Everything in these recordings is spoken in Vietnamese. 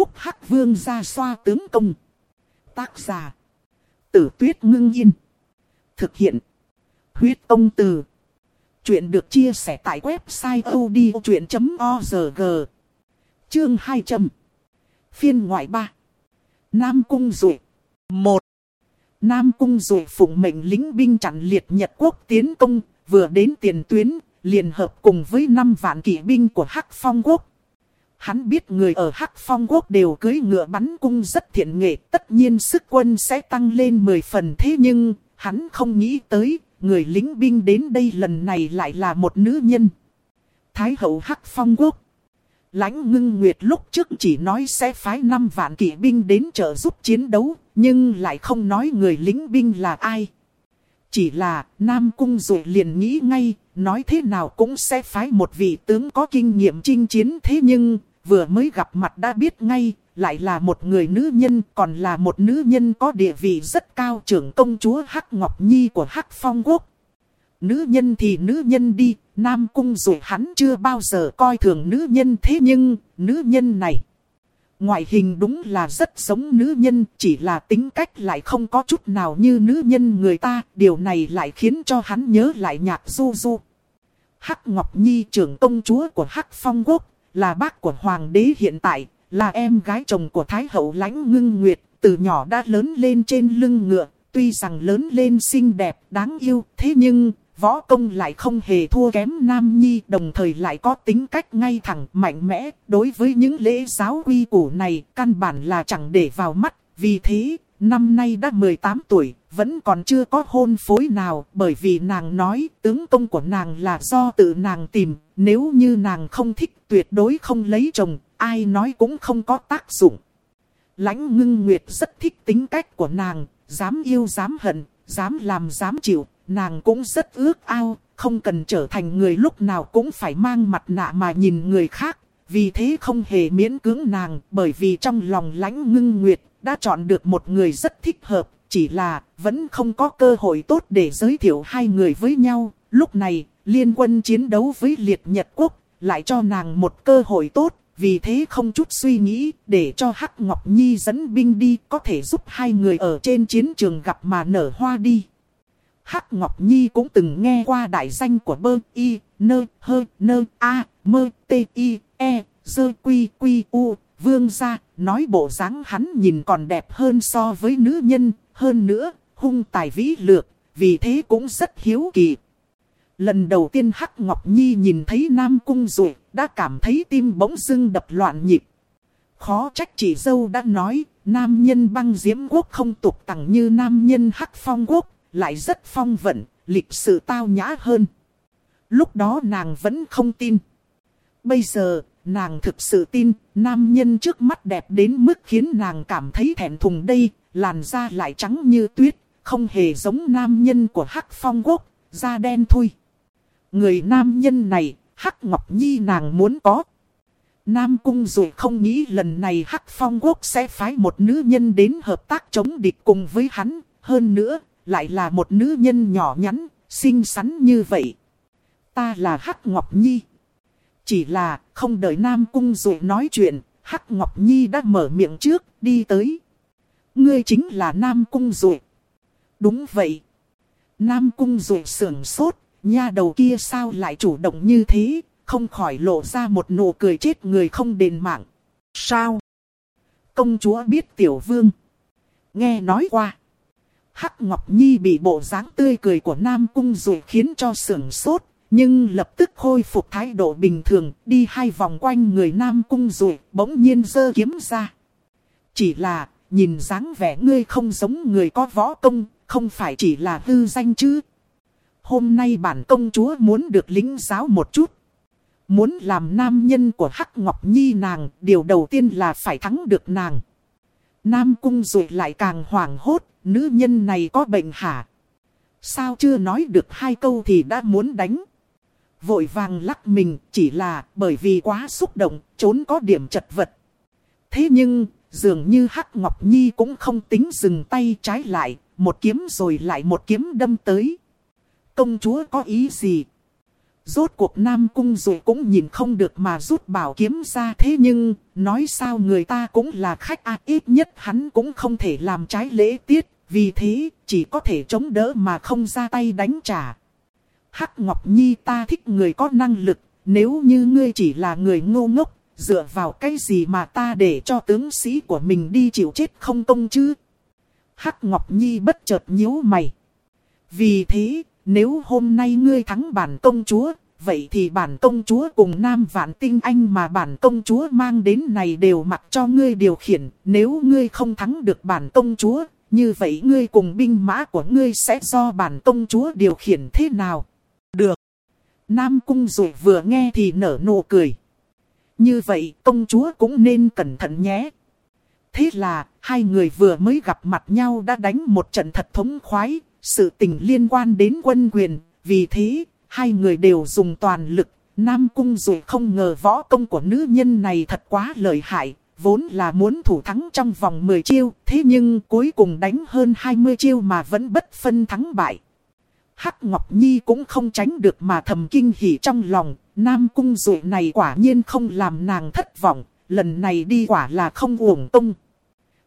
phúc hắc vương ra xoa tướng công. Tác giả. Tử tuyết ngưng yên. Thực hiện. Huyết ông từ. Chuyện được chia sẻ tại website odchuyện.org. Chương 200. Phiên ngoại 3. Nam Cung Dụ. 1. Nam Cung Dụ phụng mệnh lính binh chặn liệt Nhật Quốc tiến công, vừa đến tiền tuyến, liền hợp cùng với 5 vạn kỵ binh của Hắc Phong Quốc. Hắn biết người ở Hắc Phong Quốc đều cưới ngựa bắn cung rất thiện nghệ, tất nhiên sức quân sẽ tăng lên 10 phần thế nhưng, hắn không nghĩ tới, người lính binh đến đây lần này lại là một nữ nhân. Thái hậu Hắc Phong Quốc Lãnh ngưng nguyệt lúc trước chỉ nói sẽ phái 5 vạn kỵ binh đến trợ giúp chiến đấu, nhưng lại không nói người lính binh là ai. Chỉ là Nam Cung rồi liền nghĩ ngay, nói thế nào cũng sẽ phái một vị tướng có kinh nghiệm chinh chiến thế nhưng, vừa mới gặp mặt đã biết ngay, lại là một người nữ nhân, còn là một nữ nhân có địa vị rất cao trưởng công chúa Hắc Ngọc Nhi của Hắc Phong Quốc. Nữ nhân thì nữ nhân đi, Nam Cung rồi hắn chưa bao giờ coi thường nữ nhân thế nhưng, nữ nhân này. Ngoại hình đúng là rất giống nữ nhân, chỉ là tính cách lại không có chút nào như nữ nhân người ta, điều này lại khiến cho hắn nhớ lại nhạc du du. Hắc Ngọc Nhi trưởng công chúa của Hắc Phong Quốc, là bác của Hoàng đế hiện tại, là em gái chồng của Thái hậu lãnh ngưng nguyệt, từ nhỏ đã lớn lên trên lưng ngựa, tuy rằng lớn lên xinh đẹp, đáng yêu, thế nhưng, võ công lại không hề thua kém Nam Nhi, đồng thời lại có tính cách ngay thẳng, mạnh mẽ, đối với những lễ giáo quy củ này, căn bản là chẳng để vào mắt, vì thế, năm nay đã 18 tuổi, vẫn còn chưa có hôn phối nào, bởi vì nàng nói, tướng công của nàng là do tự nàng tìm, nếu như nàng không thích tuyệt đối không lấy chồng, ai nói cũng không có tác dụng. Lãnh ngưng nguyệt rất thích tính cách của nàng, dám yêu dám hận, dám làm dám chịu, nàng cũng rất ước ao, không cần trở thành người lúc nào cũng phải mang mặt nạ mà nhìn người khác. Vì thế không hề miễn cưỡng nàng, bởi vì trong lòng lãnh ngưng nguyệt, đã chọn được một người rất thích hợp, chỉ là vẫn không có cơ hội tốt để giới thiệu hai người với nhau. Lúc này, liên quân chiến đấu với liệt Nhật Quốc, lại cho nàng một cơ hội tốt, vì thế không chút suy nghĩ, để cho Hắc Ngọc Nhi dẫn binh đi, có thể giúp hai người ở trên chiến trường gặp mà nở hoa đi. Hắc Ngọc Nhi cũng từng nghe qua đại danh của bơ y, nơ, hơ, nơ, a, mơ, t, i, e, dơ, quy, quy, u, vương gia, nói bộ dáng hắn nhìn còn đẹp hơn so với nữ nhân, hơn nữa, hung tài vĩ lược, vì thế cũng rất hiếu kỳ. Lần đầu tiên Hắc Ngọc Nhi nhìn thấy Nam Cung rồi, đã cảm thấy tim bỗng dưng đập loạn nhịp. Khó trách chỉ dâu đã nói, nam nhân băng diễm quốc không tục tặng như nam nhân Hắc Phong quốc, lại rất phong vận, lịch sự tao nhã hơn. Lúc đó nàng vẫn không tin. Bây giờ, nàng thực sự tin, nam nhân trước mắt đẹp đến mức khiến nàng cảm thấy thẹn thùng đây, làn da lại trắng như tuyết, không hề giống nam nhân của Hắc Phong Quốc, da đen thui. Người nam nhân này, Hắc Ngọc Nhi nàng muốn có. Nam Cung dù không nghĩ lần này Hắc Phong Quốc sẽ phái một nữ nhân đến hợp tác chống địch cùng với hắn. Hơn nữa, lại là một nữ nhân nhỏ nhắn, xinh xắn như vậy. Ta là Hắc Ngọc Nhi. Chỉ là không đợi Nam Cung dù nói chuyện, Hắc Ngọc Nhi đã mở miệng trước, đi tới. Ngươi chính là Nam Cung Duệ. Đúng vậy. Nam Cung Duệ sưởng sốt, nha đầu kia sao lại chủ động như thế, không khỏi lộ ra một nụ cười chết người không đền mạng. Sao? Công chúa biết tiểu vương. Nghe nói qua. Hắc Ngọc Nhi bị bộ dáng tươi cười của Nam Cung Duệ khiến cho sưởng sốt, nhưng lập tức khôi phục thái độ bình thường, đi hai vòng quanh người Nam Cung Duệ, bỗng nhiên giơ kiếm ra. Chỉ là, nhìn dáng vẻ ngươi không giống người có võ công, không phải chỉ là hư danh chứ. Hôm nay bản công chúa muốn được lính giáo một chút. Muốn làm nam nhân của Hắc Ngọc Nhi nàng, điều đầu tiên là phải thắng được nàng. Nam cung rồi lại càng hoảng hốt, nữ nhân này có bệnh hả? Sao chưa nói được hai câu thì đã muốn đánh? Vội vàng lắc mình chỉ là bởi vì quá xúc động, trốn có điểm chật vật. Thế nhưng, dường như Hắc Ngọc Nhi cũng không tính dừng tay trái lại, một kiếm rồi lại một kiếm đâm tới. Công chúa có ý gì? Rốt cuộc Nam Cung rồi cũng nhìn không được mà rút bảo kiếm ra thế nhưng, nói sao người ta cũng là khách a ít nhất hắn cũng không thể làm trái lễ tiết, vì thế chỉ có thể chống đỡ mà không ra tay đánh trả. Hắc Ngọc Nhi ta thích người có năng lực, nếu như ngươi chỉ là người ngô ngốc, dựa vào cái gì mà ta để cho tướng sĩ của mình đi chịu chết không công chứ? Hắc Ngọc Nhi bất chợt nhíu mày. Vì thế, nếu hôm nay ngươi thắng bản công chúa, vậy thì bản công chúa cùng nam vạn tinh anh mà bản công chúa mang đến này đều mặc cho ngươi điều khiển. Nếu ngươi không thắng được bản công chúa, như vậy ngươi cùng binh mã của ngươi sẽ do bản công chúa điều khiển thế nào? Được. Nam cung rồi vừa nghe thì nở nụ cười. Như vậy công chúa cũng nên cẩn thận nhé. Thế là, hai người vừa mới gặp mặt nhau đã đánh một trận thật thống khoái, sự tình liên quan đến quân quyền, vì thế, hai người đều dùng toàn lực. Nam Cung dù không ngờ võ công của nữ nhân này thật quá lợi hại, vốn là muốn thủ thắng trong vòng 10 chiêu, thế nhưng cuối cùng đánh hơn 20 chiêu mà vẫn bất phân thắng bại. Hắc Ngọc Nhi cũng không tránh được mà thầm kinh hỉ trong lòng, Nam Cung dụ này quả nhiên không làm nàng thất vọng, lần này đi quả là không uổng tung.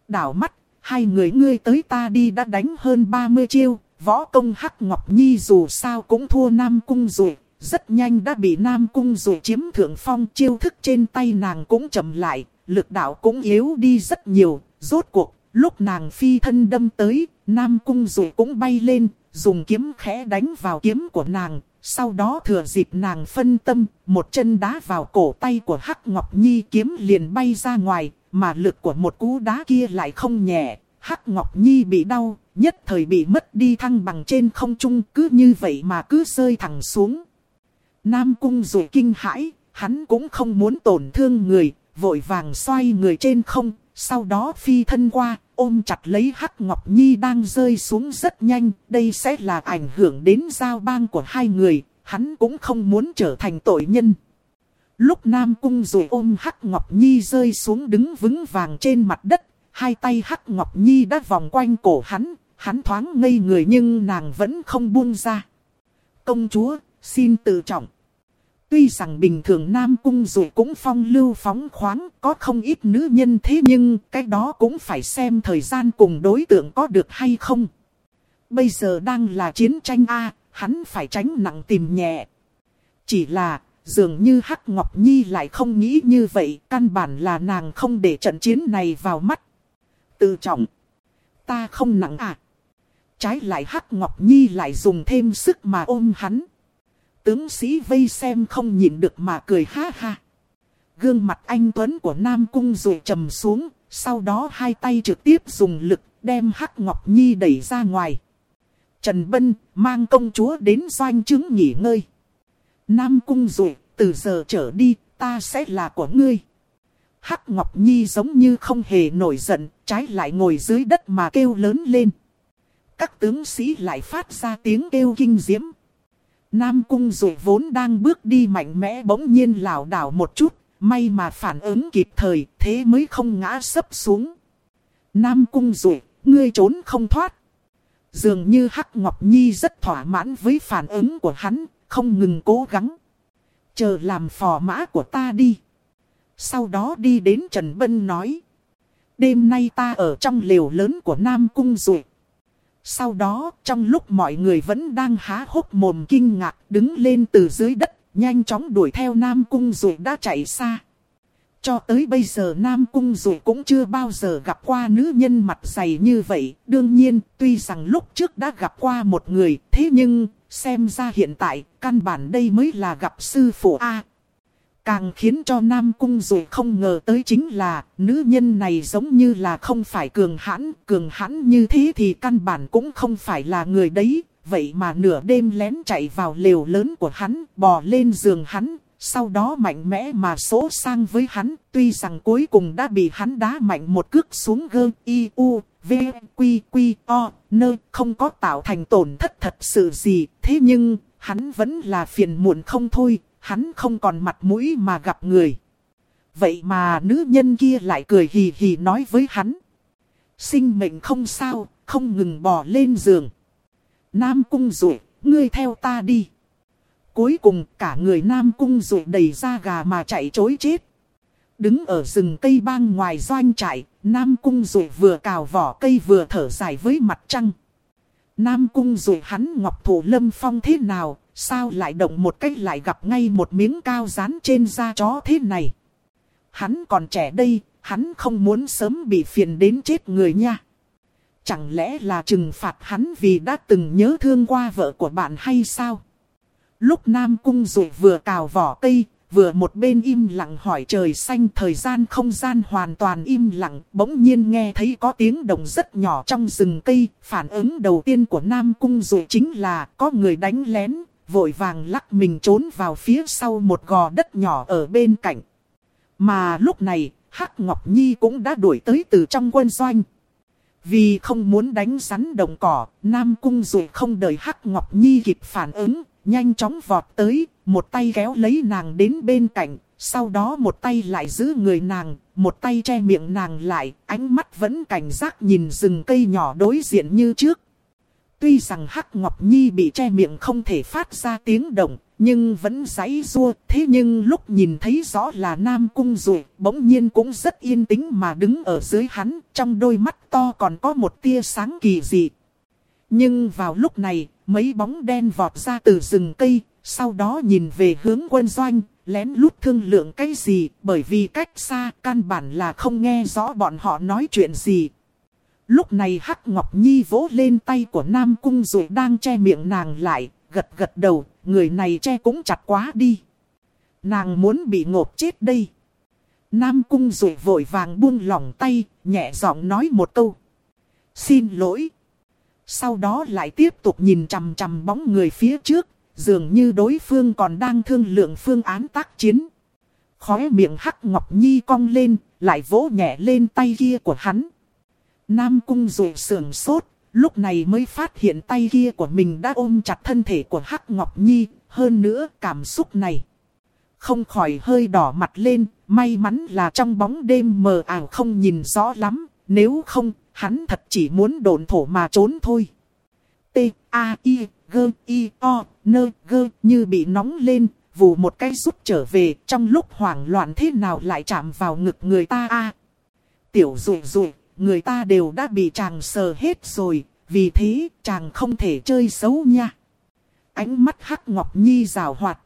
Đảo mắt, hai người ngươi tới ta đi đã đánh hơn 30 chiêu, võ công Hắc Ngọc Nhi dù sao cũng thua Nam Cung dụ, rất nhanh đã bị Nam Cung dụ chiếm thượng phong chiêu thức trên tay nàng cũng chậm lại, lực đạo cũng yếu đi rất nhiều, rốt cuộc, lúc nàng phi thân đâm tới, Nam Cung dụ cũng bay lên, dùng kiếm khẽ đánh vào kiếm của nàng, sau đó thừa dịp nàng phân tâm, một chân đá vào cổ tay của Hắc Ngọc Nhi kiếm liền bay ra ngoài, mà lực của một cú đá kia lại không nhẹ. Hắc Ngọc Nhi bị đau, nhất thời bị mất đi thăng bằng trên không trung cứ như vậy mà cứ rơi thẳng xuống. Nam Cung rồi kinh hãi, hắn cũng không muốn tổn thương người, vội vàng xoay người trên không, sau đó phi thân qua, ôm chặt lấy Hắc Ngọc Nhi đang rơi xuống rất nhanh, đây sẽ là ảnh hưởng đến giao bang của hai người, hắn cũng không muốn trở thành tội nhân. Lúc Nam Cung rồi ôm Hắc Ngọc Nhi rơi xuống đứng vững vàng trên mặt đất, hai tay Hắc Ngọc Nhi đã vòng quanh cổ hắn, hắn thoáng ngây người nhưng nàng vẫn không buông ra. Công chúa, xin tự trọng. Tuy rằng bình thường Nam Cung rồi cũng phong lưu phóng khoáng, có không ít nữ nhân thế nhưng cái đó cũng phải xem thời gian cùng đối tượng có được hay không. Bây giờ đang là chiến tranh A, hắn phải tránh nặng tìm nhẹ. Chỉ là, dường như Hắc Ngọc Nhi lại không nghĩ như vậy, căn bản là nàng không để trận chiến này vào mắt. Tự trọng. Ta không nặng à. Trái lại Hắc Ngọc Nhi lại dùng thêm sức mà ôm hắn. Tướng sĩ vây xem không nhìn được mà cười ha ha. Gương mặt anh Tuấn của Nam Cung rồi trầm xuống, sau đó hai tay trực tiếp dùng lực đem Hắc Ngọc Nhi đẩy ra ngoài. Trần Bân mang công chúa đến doanh chứng nghỉ ngơi. Nam Cung rồi, từ giờ trở đi, ta sẽ là của ngươi. Hắc Ngọc Nhi giống như không hề nổi giận, trái lại ngồi dưới đất mà kêu lớn lên. Các tướng sĩ lại phát ra tiếng kêu kinh diễm. Nam Cung Dụ vốn đang bước đi mạnh mẽ bỗng nhiên lảo đảo một chút, may mà phản ứng kịp thời, thế mới không ngã sấp xuống. Nam Cung Dụ, ngươi trốn không thoát. Dường như Hắc Ngọc Nhi rất thỏa mãn với phản ứng của hắn, không ngừng cố gắng. Chờ làm phò mã của ta đi. Sau đó đi đến Trần Bân nói. Đêm nay ta ở trong lều lớn của Nam Cung rồi. Sau đó, trong lúc mọi người vẫn đang há hốc mồm kinh ngạc, đứng lên từ dưới đất, nhanh chóng đuổi theo Nam Cung rồi đã chạy xa. Cho tới bây giờ Nam Cung rồi cũng chưa bao giờ gặp qua nữ nhân mặt dày như vậy. Đương nhiên, tuy rằng lúc trước đã gặp qua một người, thế nhưng, xem ra hiện tại, căn bản đây mới là gặp sư phụ A. Càng khiến cho Nam Cung rồi không ngờ tới chính là nữ nhân này giống như là không phải cường hãn, cường hãn như thế thì căn bản cũng không phải là người đấy. Vậy mà nửa đêm lén chạy vào lều lớn của hắn, bò lên giường hắn, sau đó mạnh mẽ mà số sang với hắn. Tuy rằng cuối cùng đã bị hắn đá mạnh một cước xuống gơ y u, v, q q o, nơi không có tạo thành tổn thất thật sự gì. Thế nhưng, hắn vẫn là phiền muộn không thôi, hắn không còn mặt mũi mà gặp người. Vậy mà nữ nhân kia lại cười hì hì nói với hắn. Sinh mệnh không sao, không ngừng bò lên giường. Nam cung rủi, ngươi theo ta đi. Cuối cùng cả người Nam Cung rụi đầy ra gà mà chạy chối chết. Đứng ở rừng cây bang ngoài doanh trại, Nam Cung rụi vừa cào vỏ cây vừa thở dài với mặt trăng. Nam Cung rồi hắn ngọc thủ lâm phong thế nào, sao lại động một cách lại gặp ngay một miếng cao rán trên da chó thế này. Hắn còn trẻ đây, hắn không muốn sớm bị phiền đến chết người nha. Chẳng lẽ là trừng phạt hắn vì đã từng nhớ thương qua vợ của bạn hay sao? Lúc Nam Cung Dụ vừa cào vỏ cây, vừa một bên im lặng hỏi trời xanh thời gian không gian hoàn toàn im lặng, bỗng nhiên nghe thấy có tiếng động rất nhỏ trong rừng cây, phản ứng đầu tiên của Nam Cung Dụ chính là có người đánh lén, vội vàng lắc mình trốn vào phía sau một gò đất nhỏ ở bên cạnh. Mà lúc này, Hắc Ngọc Nhi cũng đã đuổi tới từ trong quân doanh. Vì không muốn đánh rắn đồng cỏ, Nam Cung Dụ không đợi Hắc Ngọc Nhi kịp phản ứng, nhanh chóng vọt tới, một tay kéo lấy nàng đến bên cạnh, sau đó một tay lại giữ người nàng, một tay che miệng nàng lại, ánh mắt vẫn cảnh giác nhìn rừng cây nhỏ đối diện như trước. Tuy rằng Hắc Ngọc Nhi bị che miệng không thể phát ra tiếng động, nhưng vẫn giấy rua. Thế nhưng lúc nhìn thấy rõ là Nam Cung Dụ, bỗng nhiên cũng rất yên tĩnh mà đứng ở dưới hắn, trong đôi mắt to còn có một tia sáng kỳ dị. Nhưng vào lúc này, mấy bóng đen vọt ra từ rừng cây, sau đó nhìn về hướng quân doanh, lén lút thương lượng cái gì, bởi vì cách xa, căn bản là không nghe rõ bọn họ nói chuyện gì. Lúc này Hắc Ngọc Nhi vỗ lên tay của Nam Cung rồi đang che miệng nàng lại, gật gật đầu, người này che cũng chặt quá đi. Nàng muốn bị ngộp chết đây. Nam Cung rồi vội vàng buông lỏng tay, nhẹ giọng nói một câu. Xin lỗi. Sau đó lại tiếp tục nhìn chằm chằm bóng người phía trước, dường như đối phương còn đang thương lượng phương án tác chiến. Khóe miệng Hắc Ngọc Nhi cong lên, lại vỗ nhẹ lên tay kia của hắn. Nam Cung rụi sườn sốt, lúc này mới phát hiện tay kia của mình đã ôm chặt thân thể của Hắc Ngọc Nhi, hơn nữa cảm xúc này. Không khỏi hơi đỏ mặt lên, may mắn là trong bóng đêm mờ ảo không nhìn rõ lắm, nếu không, hắn thật chỉ muốn đồn thổ mà trốn thôi. T, A, I, G, I, O, N, G như bị nóng lên, vù một cái rút trở về, trong lúc hoảng loạn thế nào lại chạm vào ngực người ta a Tiểu rụi rụi, người ta đều đã bị chàng sờ hết rồi, vì thế chàng không thể chơi xấu nha. Ánh mắt hắc ngọc nhi rào hoạt.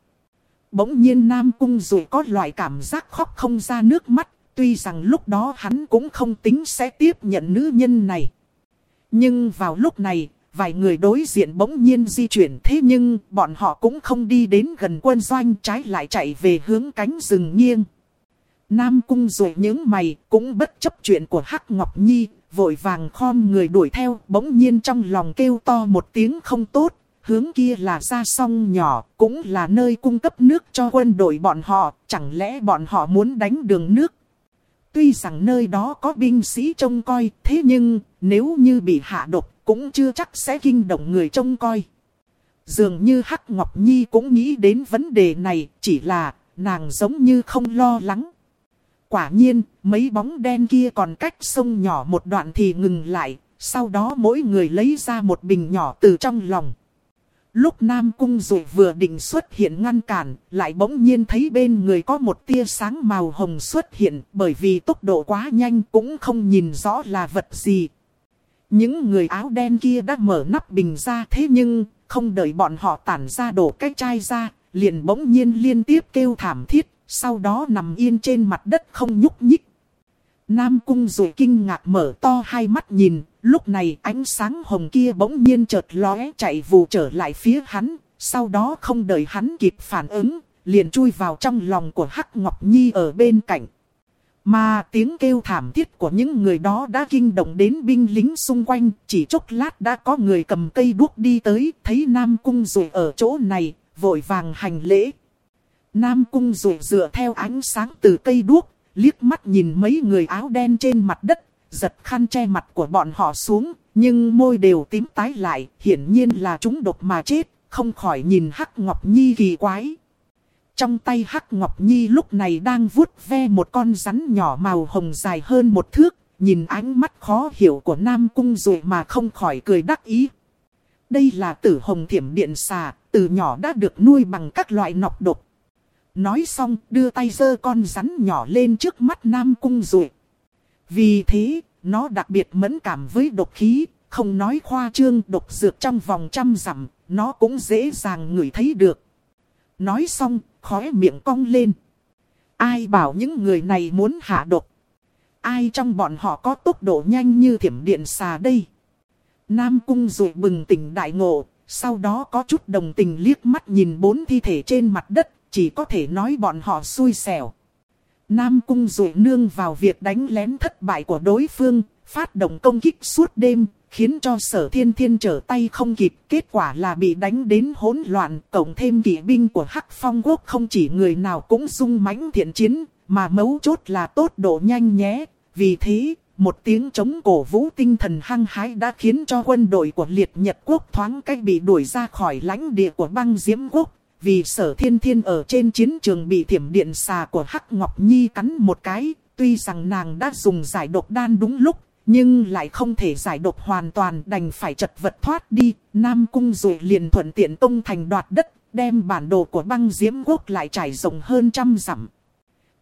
Bỗng nhiên Nam Cung rồi có loại cảm giác khóc không ra nước mắt, tuy rằng lúc đó hắn cũng không tính sẽ tiếp nhận nữ nhân này. Nhưng vào lúc này, vài người đối diện bỗng nhiên di chuyển thế nhưng bọn họ cũng không đi đến gần quân doanh trái lại chạy về hướng cánh rừng nghiêng. Nam cung rồi những mày cũng bất chấp chuyện của Hắc Ngọc Nhi, vội vàng khom người đuổi theo, bỗng nhiên trong lòng kêu to một tiếng không tốt, hướng kia là ra sông nhỏ, cũng là nơi cung cấp nước cho quân đội bọn họ, chẳng lẽ bọn họ muốn đánh đường nước. Tuy rằng nơi đó có binh sĩ trông coi, thế nhưng nếu như bị hạ độc cũng chưa chắc sẽ kinh động người trông coi. Dường như Hắc Ngọc Nhi cũng nghĩ đến vấn đề này, chỉ là nàng giống như không lo lắng. Quả nhiên, mấy bóng đen kia còn cách sông nhỏ một đoạn thì ngừng lại, sau đó mỗi người lấy ra một bình nhỏ từ trong lòng. Lúc Nam Cung Dụ vừa định xuất hiện ngăn cản, lại bỗng nhiên thấy bên người có một tia sáng màu hồng xuất hiện, bởi vì tốc độ quá nhanh cũng không nhìn rõ là vật gì. Những người áo đen kia đã mở nắp bình ra thế nhưng, không đợi bọn họ tản ra đổ cái chai ra, liền bỗng nhiên liên tiếp kêu thảm thiết, sau đó nằm yên trên mặt đất không nhúc nhích. Nam cung Dụ kinh ngạc mở to hai mắt nhìn, lúc này ánh sáng hồng kia bỗng nhiên chợt lóe chạy vù trở lại phía hắn, sau đó không đợi hắn kịp phản ứng, liền chui vào trong lòng của Hắc Ngọc Nhi ở bên cạnh. Mà tiếng kêu thảm thiết của những người đó đã kinh động đến binh lính xung quanh, chỉ chốc lát đã có người cầm cây đuốc đi tới, thấy Nam Cung rồi ở chỗ này, vội vàng hành lễ. Nam Cung rồi dựa theo ánh sáng từ cây đuốc, liếc mắt nhìn mấy người áo đen trên mặt đất, giật khăn che mặt của bọn họ xuống, nhưng môi đều tím tái lại, hiển nhiên là chúng độc mà chết, không khỏi nhìn Hắc Ngọc Nhi kỳ quái. Trong tay Hắc Ngọc Nhi lúc này đang vuốt ve một con rắn nhỏ màu hồng dài hơn một thước, nhìn ánh mắt khó hiểu của Nam Cung rồi mà không khỏi cười đắc ý. Đây là tử hồng thiểm điện xà, từ nhỏ đã được nuôi bằng các loại nọc độc. Nói xong đưa tay giơ con rắn nhỏ lên trước mắt Nam Cung rồi. Vì thế, nó đặc biệt mẫn cảm với độc khí, không nói khoa trương độc dược trong vòng trăm dặm, nó cũng dễ dàng ngửi thấy được. Nói xong, khóe miệng cong lên. Ai bảo những người này muốn hạ độc? Ai trong bọn họ có tốc độ nhanh như thiểm điện xà đây? Nam cung rồi bừng tỉnh đại ngộ, sau đó có chút đồng tình liếc mắt nhìn bốn thi thể trên mặt đất, chỉ có thể nói bọn họ xui xẻo. Nam cung dụ nương vào việc đánh lén thất bại của đối phương, phát động công kích suốt đêm, khiến cho sở thiên thiên trở tay không kịp. Kết quả là bị đánh đến hỗn loạn, cộng thêm kỵ binh của Hắc Phong Quốc không chỉ người nào cũng sung mãnh thiện chiến, mà mấu chốt là tốt độ nhanh nhé. Vì thế, một tiếng chống cổ vũ tinh thần hăng hái đã khiến cho quân đội của liệt Nhật Quốc thoáng cách bị đuổi ra khỏi lãnh địa của băng Diễm Quốc. Vì sở thiên thiên ở trên chiến trường bị thiểm điện xà của Hắc Ngọc Nhi cắn một cái, tuy rằng nàng đã dùng giải độc đan đúng lúc, nhưng lại không thể giải độc hoàn toàn đành phải chật vật thoát đi. Nam Cung rồi liền thuận tiện tông thành đoạt đất, đem bản đồ của băng Diễm Quốc lại trải rộng hơn trăm dặm.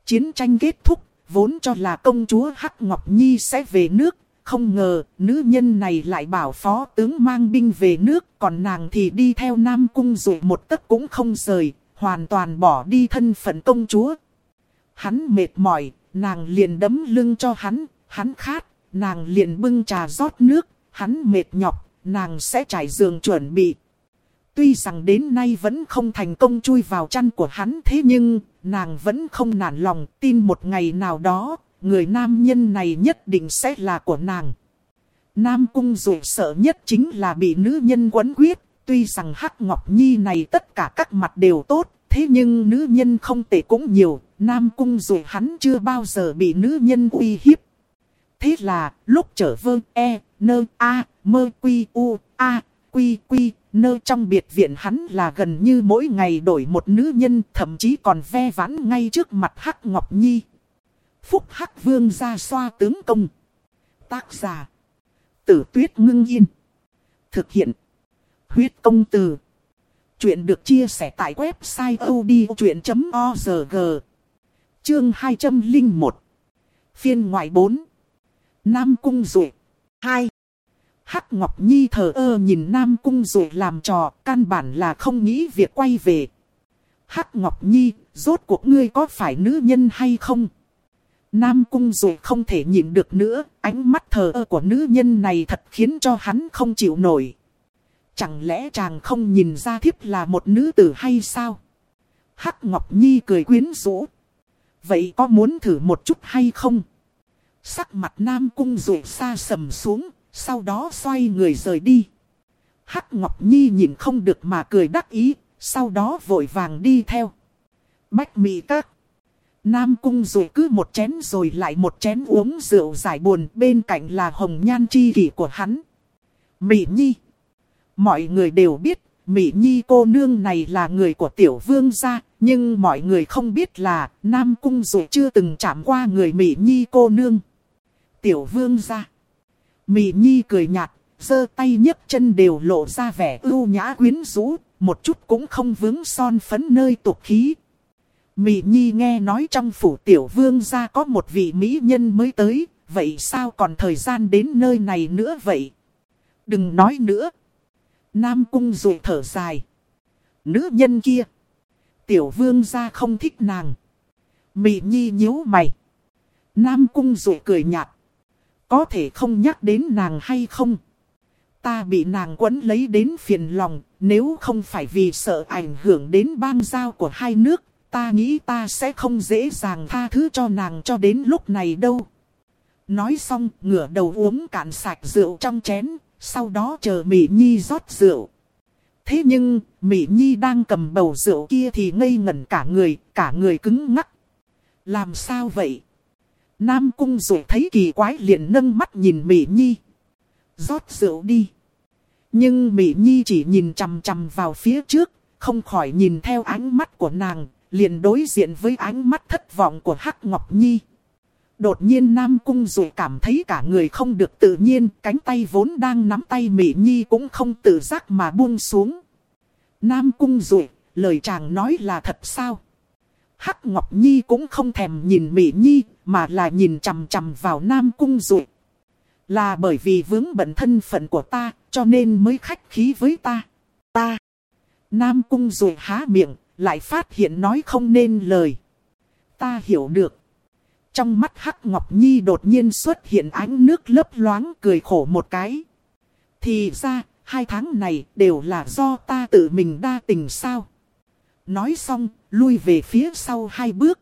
Chiến tranh kết thúc, vốn cho là công chúa Hắc Ngọc Nhi sẽ về nước. Không ngờ, nữ nhân này lại bảo phó tướng mang binh về nước, còn nàng thì đi theo Nam Cung rồi một tấc cũng không rời, hoàn toàn bỏ đi thân phận công chúa. Hắn mệt mỏi, nàng liền đấm lưng cho hắn, hắn khát, nàng liền bưng trà rót nước, hắn mệt nhọc, nàng sẽ trải giường chuẩn bị. Tuy rằng đến nay vẫn không thành công chui vào chăn của hắn thế nhưng, nàng vẫn không nản lòng tin một ngày nào đó, người nam nhân này nhất định sẽ là của nàng. Nam cung dụ sợ nhất chính là bị nữ nhân quấn quyết, tuy rằng Hắc Ngọc Nhi này tất cả các mặt đều tốt, thế nhưng nữ nhân không tệ cũng nhiều, Nam cung dụ hắn chưa bao giờ bị nữ nhân uy hiếp. Thế là, lúc trở vương e, nơ, a, mơ quy u, a, quy quy, nơ trong biệt viện hắn là gần như mỗi ngày đổi một nữ nhân, thậm chí còn ve vãn ngay trước mặt Hắc Ngọc Nhi. Phúc Hắc Vương ra xoa tướng công. Tác giả. Tử tuyết ngưng yên. Thực hiện. Huyết công từ. Chuyện được chia sẻ tại website odchuyện.org. Chương 201. Phiên ngoại 4. Nam Cung Duệ. 2. Hắc Ngọc Nhi thờ ơ nhìn Nam Cung Duệ làm trò, căn bản là không nghĩ việc quay về. Hắc Ngọc Nhi, rốt cuộc ngươi có phải nữ nhân hay không? Nam Cung dù không thể nhìn được nữa, ánh mắt thờ ơ của nữ nhân này thật khiến cho hắn không chịu nổi. Chẳng lẽ chàng không nhìn ra thiếp là một nữ tử hay sao? Hắc Ngọc Nhi cười quyến rũ. Vậy có muốn thử một chút hay không? Sắc mặt Nam Cung rụi xa sầm xuống, sau đó xoay người rời đi. Hắc Ngọc Nhi nhìn không được mà cười đắc ý, sau đó vội vàng đi theo. Bách mị các. Nam Cung rụi cứ một chén rồi lại một chén uống rượu giải buồn bên cạnh là hồng nhan chi kỷ của hắn. Mị Nhi. Mọi người đều biết, Mị Nhi cô nương này là người của tiểu vương gia, nhưng mọi người không biết là Nam Cung rụi chưa từng chạm qua người Mị Nhi cô nương tiểu vương gia, Mị nhi cười nhạt, giơ tay nhấc chân đều lộ ra vẻ ưu nhã quyến rũ, một chút cũng không vướng son phấn nơi tục khí. Mị nhi nghe nói trong phủ tiểu vương gia có một vị mỹ nhân mới tới, vậy sao còn thời gian đến nơi này nữa vậy? Đừng nói nữa. Nam cung rồi thở dài. Nữ nhân kia. Tiểu vương gia không thích nàng. Mị nhi nhíu mày. Nam cung rồi cười nhạt. Có thể không nhắc đến nàng hay không? Ta bị nàng quấn lấy đến phiền lòng, nếu không phải vì sợ ảnh hưởng đến bang giao của hai nước, ta nghĩ ta sẽ không dễ dàng tha thứ cho nàng cho đến lúc này đâu. Nói xong, ngửa đầu uống cạn sạch rượu trong chén, sau đó chờ Mỹ Nhi rót rượu. Thế nhưng, Mỹ Nhi đang cầm bầu rượu kia thì ngây ngẩn cả người, cả người cứng ngắc. Làm sao vậy? Nam cung rồi thấy kỳ quái liền nâng mắt nhìn Mỹ Nhi. rót rượu đi. Nhưng Mỹ Nhi chỉ nhìn chằm chằm vào phía trước, không khỏi nhìn theo ánh mắt của nàng, liền đối diện với ánh mắt thất vọng của Hắc Ngọc Nhi. Đột nhiên Nam Cung rồi cảm thấy cả người không được tự nhiên, cánh tay vốn đang nắm tay Mỹ Nhi cũng không tự giác mà buông xuống. Nam Cung Dụ, lời chàng nói là thật sao? Hắc Ngọc Nhi cũng không thèm nhìn Mỹ Nhi, mà là nhìn chằm chằm vào Nam Cung Dụ. Là bởi vì vướng bận thân phận của ta, cho nên mới khách khí với ta. Ta. Nam Cung Dụ há miệng, lại phát hiện nói không nên lời. Ta hiểu được. Trong mắt Hắc Ngọc Nhi đột nhiên xuất hiện ánh nước lấp loáng cười khổ một cái. Thì ra, hai tháng này đều là do ta tự mình đa tình sao. Nói xong, lui về phía sau hai bước.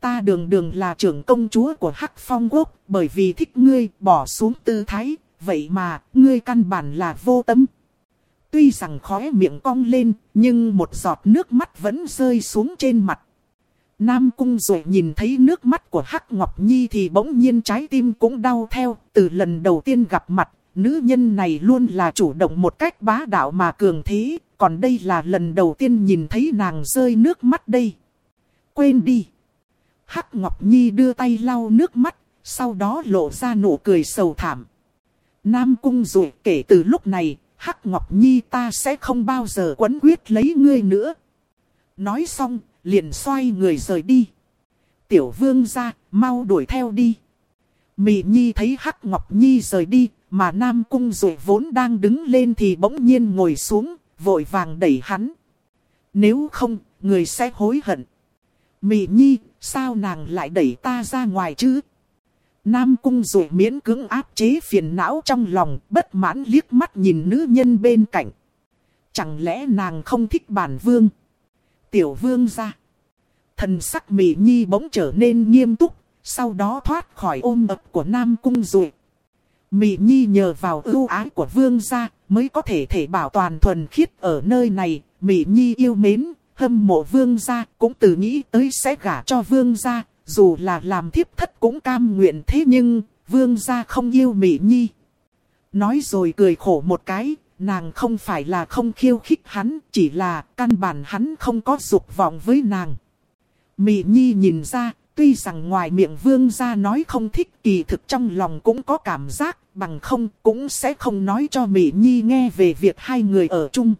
Ta đường đường là trưởng công chúa của Hắc Phong Quốc, bởi vì thích ngươi bỏ xuống tư thái, vậy mà, ngươi căn bản là vô tâm. Tuy rằng khóe miệng cong lên, nhưng một giọt nước mắt vẫn rơi xuống trên mặt. Nam Cung rồi nhìn thấy nước mắt của Hắc Ngọc Nhi thì bỗng nhiên trái tim cũng đau theo. Từ lần đầu tiên gặp mặt, nữ nhân này luôn là chủ động một cách bá đạo mà cường thế. Còn đây là lần đầu tiên nhìn thấy nàng rơi nước mắt đây. Quên đi. Hắc Ngọc Nhi đưa tay lau nước mắt, sau đó lộ ra nụ cười sầu thảm. Nam Cung rồi kể từ lúc này, Hắc Ngọc Nhi ta sẽ không bao giờ quấn quyết lấy ngươi nữa. Nói xong, liền xoay người rời đi. Tiểu vương ra, mau đuổi theo đi. Mị Nhi thấy Hắc Ngọc Nhi rời đi, mà Nam Cung rồi vốn đang đứng lên thì bỗng nhiên ngồi xuống, vội vàng đẩy hắn. Nếu không, người sẽ hối hận. Mị Nhi, sao nàng lại đẩy ta ra ngoài chứ? Nam Cung Dụ miễn cưỡng áp chế phiền não trong lòng, bất mãn liếc mắt nhìn nữ nhân bên cạnh. Chẳng lẽ nàng không thích bản vương? Tiểu vương ra. Thần sắc mị nhi bỗng trở nên nghiêm túc, sau đó thoát khỏi ôm ập của Nam Cung Dụ. Mị nhi nhờ vào ưu ái của vương gia mới có thể thể bảo toàn thuần khiết ở nơi này. Mị nhi yêu mến, hâm mộ vương gia cũng từ nghĩ tới sẽ gả cho vương gia. Dù là làm thiếp thất cũng cam nguyện thế nhưng vương gia không yêu Mị nhi. Nói rồi cười khổ một cái, nàng không phải là không khiêu khích hắn, chỉ là căn bản hắn không có dục vọng với nàng. Mị Nhi nhìn ra, tuy rằng ngoài miệng vương gia nói không thích kỳ thực trong lòng cũng có cảm giác, bằng không cũng sẽ không nói cho Mị Nhi nghe về việc hai người ở chung.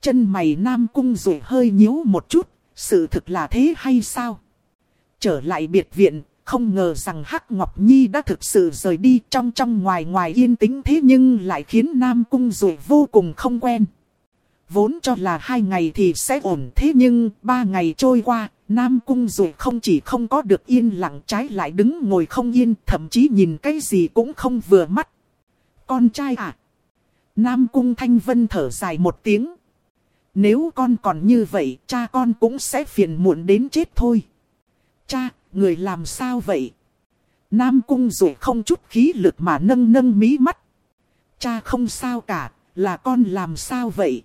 Chân mày nam cung rồi hơi nhíu một chút, sự thực là thế hay sao? Trở lại biệt viện, không ngờ rằng Hắc Ngọc Nhi đã thực sự rời đi trong trong ngoài ngoài yên tĩnh thế nhưng lại khiến Nam Cung rồi vô cùng không quen. Vốn cho là hai ngày thì sẽ ổn thế nhưng ba ngày trôi qua, Nam Cung rồi không chỉ không có được yên lặng trái lại đứng ngồi không yên, thậm chí nhìn cái gì cũng không vừa mắt. Con trai à? Nam Cung Thanh Vân thở dài một tiếng. Nếu con còn như vậy, cha con cũng sẽ phiền muộn đến chết thôi. Cha, người làm sao vậy? Nam Cung rồi không chút khí lực mà nâng nâng mí mắt. Cha không sao cả, là con làm sao vậy?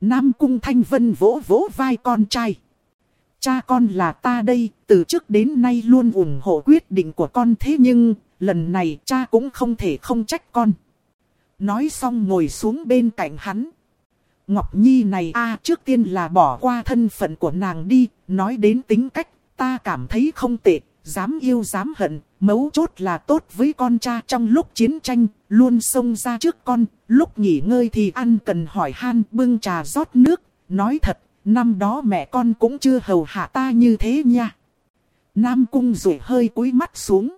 Nam Cung Thanh Vân vỗ vỗ vai con trai. Cha con là ta đây, từ trước đến nay luôn ủng hộ quyết định của con thế nhưng, lần này cha cũng không thể không trách con. Nói xong ngồi xuống bên cạnh hắn. Ngọc Nhi này a trước tiên là bỏ qua thân phận của nàng đi, nói đến tính cách, ta cảm thấy không tệ, dám yêu dám hận, mấu chốt là tốt với con cha trong lúc chiến tranh, luôn xông ra trước con, lúc nghỉ ngơi thì ăn cần hỏi han bưng trà rót nước, nói thật, năm đó mẹ con cũng chưa hầu hạ ta như thế nha. Nam cung rủi hơi cúi mắt xuống.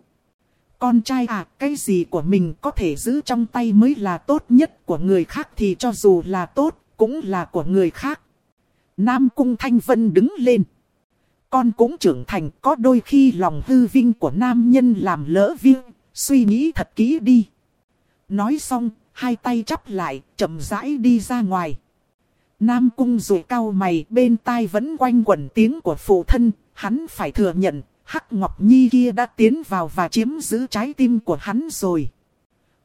Con trai à, cái gì của mình có thể giữ trong tay mới là tốt nhất của người khác thì cho dù là tốt, cũng là của người khác. Nam cung thanh vân đứng lên. Con cũng trưởng thành có đôi khi lòng hư vinh của nam nhân làm lỡ viên, suy nghĩ thật kỹ đi. Nói xong, hai tay chắp lại, chậm rãi đi ra ngoài. Nam cung rùi cao mày bên tai vẫn quanh quẩn tiếng của phụ thân, hắn phải thừa nhận, Hắc Ngọc Nhi kia đã tiến vào và chiếm giữ trái tim của hắn rồi.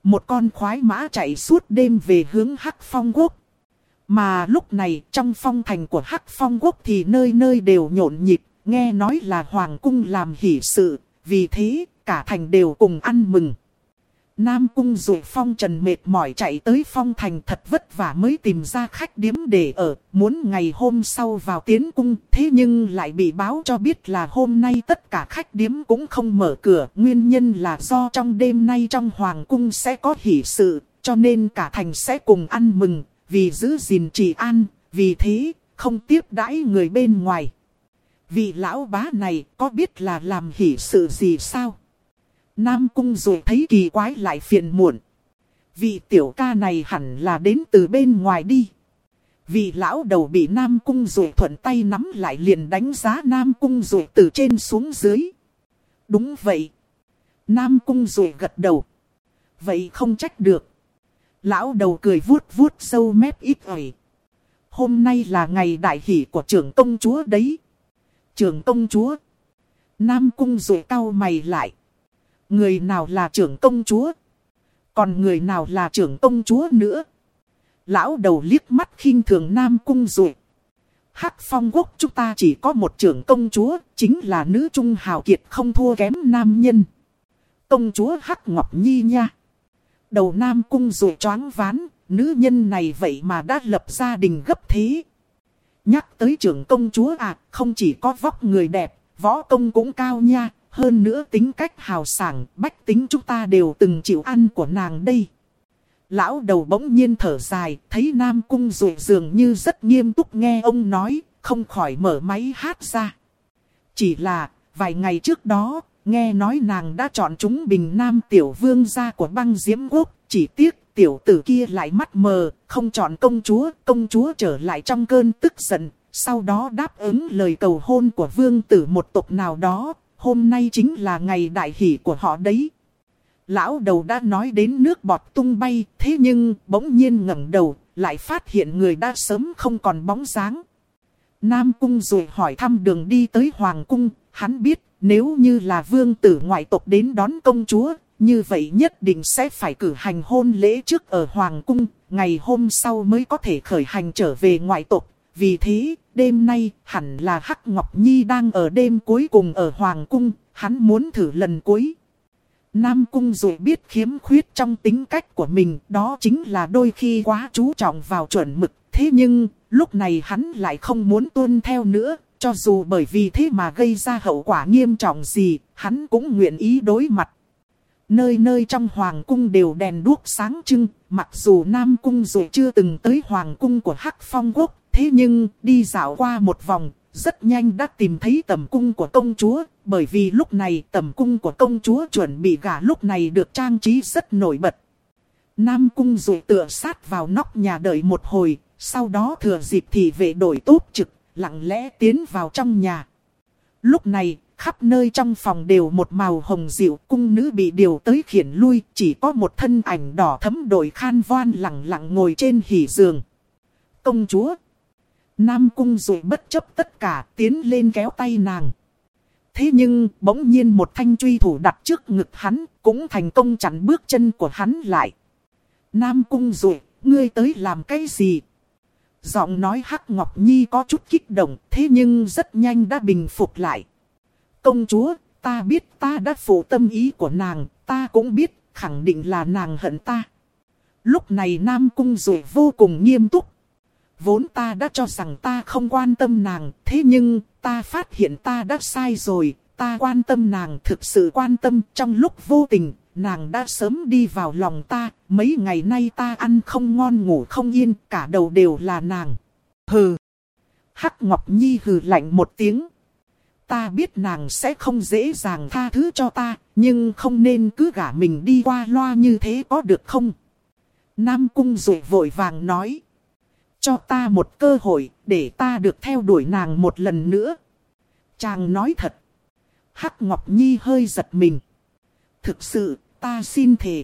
Một con khoái mã chạy suốt đêm về hướng Hắc Phong Quốc. Mà lúc này trong phong thành của Hắc Phong Quốc thì nơi nơi đều nhộn nhịp, nghe nói là Hoàng Cung làm hỷ sự, vì thế cả thành đều cùng ăn mừng. Nam Cung Dụ Phong Trần mệt mỏi chạy tới Phong Thành thật vất vả mới tìm ra khách điếm để ở, muốn ngày hôm sau vào tiến cung, thế nhưng lại bị báo cho biết là hôm nay tất cả khách điếm cũng không mở cửa, nguyên nhân là do trong đêm nay trong Hoàng Cung sẽ có hỷ sự, cho nên cả thành sẽ cùng ăn mừng, vì giữ gìn trị an, vì thế không tiếp đãi người bên ngoài. Vị lão bá này có biết là làm hỷ sự gì sao? Nam cung rồi thấy kỳ quái lại phiền muộn. Vị tiểu ca này hẳn là đến từ bên ngoài đi. Vị lão đầu bị Nam cung rồi thuận tay nắm lại liền đánh giá Nam cung rồi từ trên xuống dưới. Đúng vậy. Nam cung rồi gật đầu. Vậy không trách được. Lão đầu cười vuốt vuốt sâu mép ít ỏi. Hôm nay là ngày đại hỷ của trưởng công chúa đấy. Trưởng công chúa. Nam cung rủi cau mày lại. Người nào là trưởng công chúa? Còn người nào là trưởng công chúa nữa? Lão đầu liếc mắt khinh thường Nam cung rủi Hắc phong quốc chúng ta chỉ có một trưởng công chúa, chính là nữ trung hào kiệt không thua kém nam nhân. Công chúa Hắc Ngọc Nhi nha. Đầu Nam cung rủi choáng ván, nữ nhân này vậy mà đã lập gia đình gấp thế. Nhắc tới trưởng công chúa à, không chỉ có vóc người đẹp, võ công cũng cao nha, hơn nữa tính cách hào sảng, bách tính chúng ta đều từng chịu ăn của nàng đây. Lão đầu bỗng nhiên thở dài, thấy Nam Cung rụi dường như rất nghiêm túc nghe ông nói, không khỏi mở máy hát ra. Chỉ là, vài ngày trước đó, nghe nói nàng đã chọn chúng bình Nam Tiểu Vương gia của băng Diễm Quốc, chỉ tiếc tiểu tử kia lại mắt mờ, không chọn công chúa, công chúa trở lại trong cơn tức giận, sau đó đáp ứng lời cầu hôn của vương tử một tộc nào đó, hôm nay chính là ngày đại hỷ của họ đấy. Lão đầu đã nói đến nước bọt tung bay, thế nhưng bỗng nhiên ngẩng đầu, lại phát hiện người đã sớm không còn bóng dáng. Nam cung rồi hỏi thăm đường đi tới Hoàng cung, hắn biết nếu như là vương tử ngoại tộc đến đón công chúa, như vậy nhất định sẽ phải cử hành hôn lễ trước ở Hoàng cung, ngày hôm sau mới có thể khởi hành trở về ngoại tộc. Vì thế, đêm nay hẳn là Hắc Ngọc Nhi đang ở đêm cuối cùng ở Hoàng cung, hắn muốn thử lần cuối. Nam Cung rồi biết khiếm khuyết trong tính cách của mình, đó chính là đôi khi quá chú trọng vào chuẩn mực. Thế nhưng, lúc này hắn lại không muốn tuân theo nữa, cho dù bởi vì thế mà gây ra hậu quả nghiêm trọng gì, hắn cũng nguyện ý đối mặt. Nơi nơi trong hoàng cung đều đèn đuốc sáng trưng, mặc dù Nam Cung rồi chưa từng tới hoàng cung của Hắc Phong Quốc, thế nhưng đi dạo qua một vòng, rất nhanh đã tìm thấy tầm cung của công chúa, bởi vì lúc này tầm cung của công chúa chuẩn bị gả lúc này được trang trí rất nổi bật. Nam cung rồi tựa sát vào nóc nhà đợi một hồi, sau đó thừa dịp thì về đổi tốt trực, lặng lẽ tiến vào trong nhà. Lúc này, khắp nơi trong phòng đều một màu hồng dịu, cung nữ bị điều tới khiển lui, chỉ có một thân ảnh đỏ thấm đội khan voan lặng lặng ngồi trên hỉ giường. Công chúa! Nam cung rồi bất chấp tất cả tiến lên kéo tay nàng. Thế nhưng bỗng nhiên một thanh truy thủ đặt trước ngực hắn cũng thành công chặn bước chân của hắn lại. Nam cung rồi, ngươi tới làm cái gì? Giọng nói Hắc Ngọc Nhi có chút kích động thế nhưng rất nhanh đã bình phục lại. Công chúa, ta biết ta đã phụ tâm ý của nàng, ta cũng biết khẳng định là nàng hận ta. Lúc này Nam Cung rồi vô cùng nghiêm túc. Vốn ta đã cho rằng ta không quan tâm nàng, thế nhưng ta phát hiện ta đã sai rồi, ta quan tâm nàng thực sự quan tâm trong lúc vô tình, nàng đã sớm đi vào lòng ta, mấy ngày nay ta ăn không ngon ngủ không yên, cả đầu đều là nàng. Hừ! Hắc Ngọc Nhi hừ lạnh một tiếng. Ta biết nàng sẽ không dễ dàng tha thứ cho ta, nhưng không nên cứ gả mình đi qua loa như thế có được không? Nam Cung rồi vội vàng nói. Cho ta một cơ hội để ta được theo đuổi nàng một lần nữa. Chàng nói thật. Hắc Ngọc Nhi hơi giật mình. Thực sự, ta xin thề.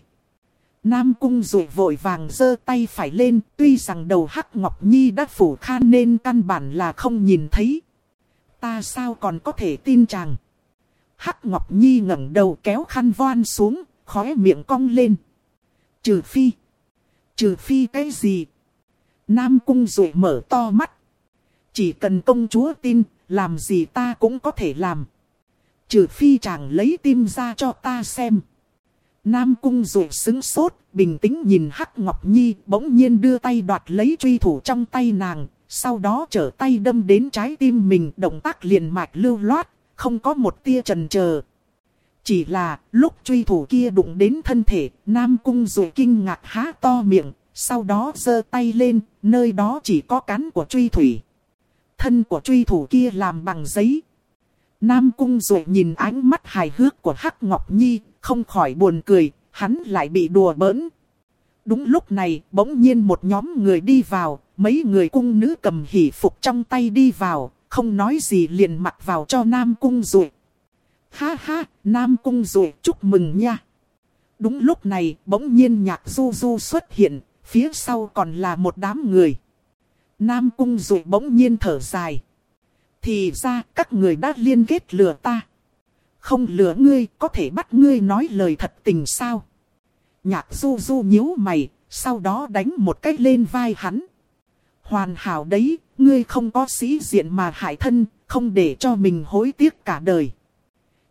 Nam Cung rồi vội vàng giơ tay phải lên, tuy rằng đầu Hắc Ngọc Nhi đã phủ khan nên căn bản là không nhìn thấy. Ta sao còn có thể tin chàng. Hắc Ngọc Nhi ngẩng đầu kéo khăn voan xuống, khóe miệng cong lên. Trừ phi. Trừ phi cái gì? Nam Cung rồi mở to mắt. Chỉ cần công chúa tin, làm gì ta cũng có thể làm. Trừ phi chàng lấy tim ra cho ta xem. Nam Cung rồi sững sốt, bình tĩnh nhìn Hắc Ngọc Nhi bỗng nhiên đưa tay đoạt lấy truy thủ trong tay nàng. Sau đó trở tay đâm đến trái tim mình động tác liền mạch lưu loát, không có một tia trần chờ chỉ là lúc truy thủ kia đụng đến thân thể, Nam Cung dù kinh ngạc há to miệng, sau đó giơ tay lên, nơi đó chỉ có cán của truy thủy. Thân của truy thủ kia làm bằng giấy. Nam Cung rồi nhìn ánh mắt hài hước của Hắc Ngọc Nhi, không khỏi buồn cười, hắn lại bị đùa bỡn. Đúng lúc này, bỗng nhiên một nhóm người đi vào, mấy người cung nữ cầm hỷ phục trong tay đi vào, không nói gì liền mặc vào cho Nam Cung rồi. Ha ha, Nam Cung rồi, chúc mừng nha. Đúng lúc này, bỗng nhiên nhạc du du xuất hiện, phía sau còn là một đám người. Nam Cung rồi bỗng nhiên thở dài. Thì ra các người đã liên kết lừa ta. Không lừa ngươi, có thể bắt ngươi nói lời thật tình sao? Nhạc du du nhíu mày, sau đó đánh một cách lên vai hắn. Hoàn hảo đấy, ngươi không có sĩ diện mà hại thân, không để cho mình hối tiếc cả đời.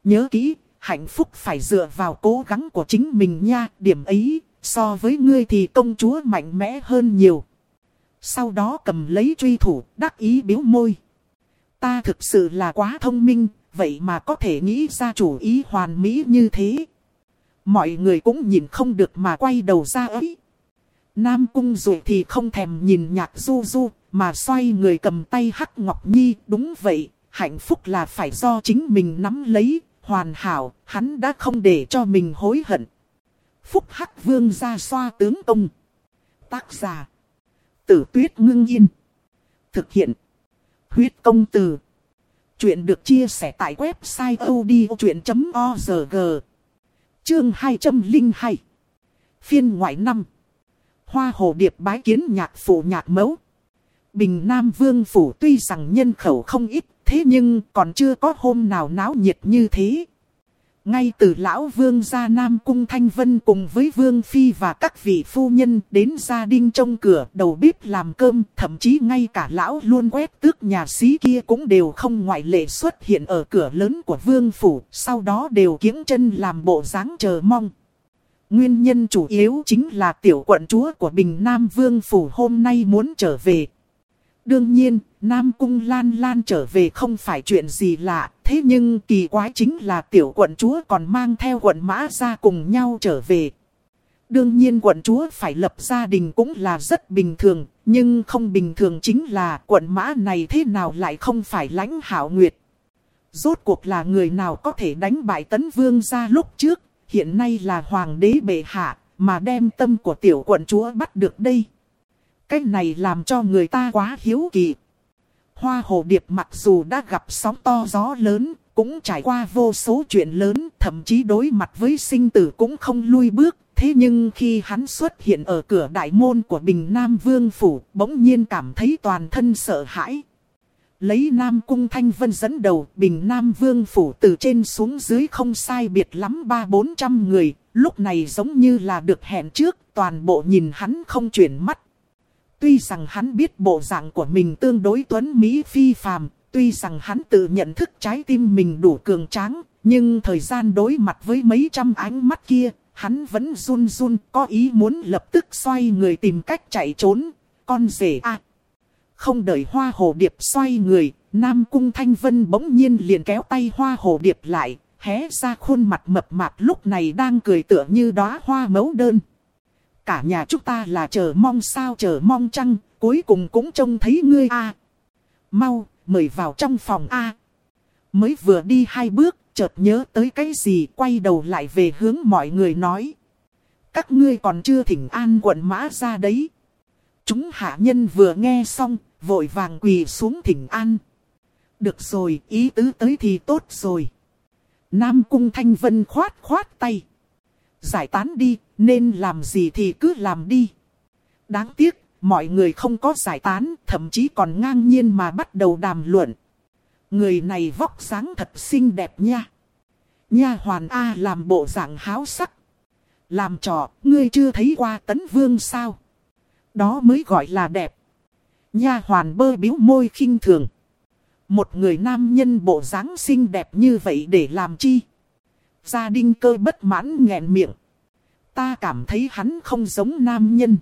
Nhớ kỹ, hạnh phúc phải dựa vào cố gắng của chính mình nha, điểm ấy, so với ngươi thì công chúa mạnh mẽ hơn nhiều. Sau đó cầm lấy truy thủ, đắc ý biếu môi. Ta thực sự là quá thông minh, vậy mà có thể nghĩ ra chủ ý hoàn mỹ như thế. Mọi người cũng nhìn không được mà quay đầu ra ấy. Nam cung rồi thì không thèm nhìn nhạc du du, mà xoay người cầm tay hắc ngọc nhi. Đúng vậy, hạnh phúc là phải do chính mình nắm lấy, hoàn hảo, hắn đã không để cho mình hối hận. Phúc hắc vương ra xoa tướng công. Tác giả. Tử tuyết ngưng yên. Thực hiện. Huyết công từ. Chuyện được chia sẻ tại website odchuyện.org. Chương 202. Phiên ngoại năm. Hoa hồ điệp bái kiến nhạc phụ nhạc mẫu. Bình Nam Vương Phủ tuy rằng nhân khẩu không ít, thế nhưng còn chưa có hôm nào náo nhiệt như thế. Ngay từ lão vương gia Nam Cung Thanh Vân cùng với vương phi và các vị phu nhân đến gia đình trong cửa đầu bếp làm cơm, thậm chí ngay cả lão luôn quét tước nhà sĩ kia cũng đều không ngoại lệ xuất hiện ở cửa lớn của vương phủ, sau đó đều kiếng chân làm bộ dáng chờ mong. Nguyên nhân chủ yếu chính là tiểu quận chúa của Bình Nam Vương Phủ hôm nay muốn trở về. Đương nhiên, Nam Cung Lan Lan trở về không phải chuyện gì lạ, thế nhưng kỳ quái chính là tiểu quận chúa còn mang theo quận mã ra cùng nhau trở về. Đương nhiên quận chúa phải lập gia đình cũng là rất bình thường, nhưng không bình thường chính là quận mã này thế nào lại không phải lãnh hảo nguyệt. Rốt cuộc là người nào có thể đánh bại tấn vương ra lúc trước, hiện nay là hoàng đế bệ hạ, mà đem tâm của tiểu quận chúa bắt được đây. Cái này làm cho người ta quá hiếu kỳ. Hoa hồ điệp mặc dù đã gặp sóng to gió lớn, cũng trải qua vô số chuyện lớn, thậm chí đối mặt với sinh tử cũng không lui bước. Thế nhưng khi hắn xuất hiện ở cửa đại môn của Bình Nam Vương Phủ, bỗng nhiên cảm thấy toàn thân sợ hãi. Lấy Nam Cung Thanh Vân dẫn đầu, Bình Nam Vương Phủ từ trên xuống dưới không sai biệt lắm ba bốn trăm người, lúc này giống như là được hẹn trước, toàn bộ nhìn hắn không chuyển mắt. Tuy rằng hắn biết bộ dạng của mình tương đối tuấn Mỹ phi phàm, tuy rằng hắn tự nhận thức trái tim mình đủ cường tráng, nhưng thời gian đối mặt với mấy trăm ánh mắt kia, hắn vẫn run run có ý muốn lập tức xoay người tìm cách chạy trốn. Con rể a Không đợi hoa hồ điệp xoay người, Nam Cung Thanh Vân bỗng nhiên liền kéo tay hoa hồ điệp lại, hé ra khuôn mặt mập mạp lúc này đang cười tựa như đóa hoa mấu đơn cả nhà chúng ta là chờ mong sao chờ mong chăng, cuối cùng cũng trông thấy ngươi a Mau, mời vào trong phòng a Mới vừa đi hai bước, chợt nhớ tới cái gì quay đầu lại về hướng mọi người nói. Các ngươi còn chưa thỉnh an quận mã ra đấy. Chúng hạ nhân vừa nghe xong, vội vàng quỳ xuống thỉnh an. Được rồi, ý tứ tới thì tốt rồi. Nam cung thanh vân khoát khoát tay. Giải tán đi, nên làm gì thì cứ làm đi. Đáng tiếc, mọi người không có giải tán, thậm chí còn ngang nhiên mà bắt đầu đàm luận. Người này vóc dáng thật xinh đẹp nha. Nha hoàn A làm bộ dạng háo sắc. Làm trò, ngươi chưa thấy qua tấn vương sao? Đó mới gọi là đẹp. Nha hoàn bơ biếu môi khinh thường. Một người nam nhân bộ dáng xinh đẹp như vậy để làm chi? Gia đình cơ bất mãn nghẹn miệng. Ta cảm thấy hắn không giống nam nhân.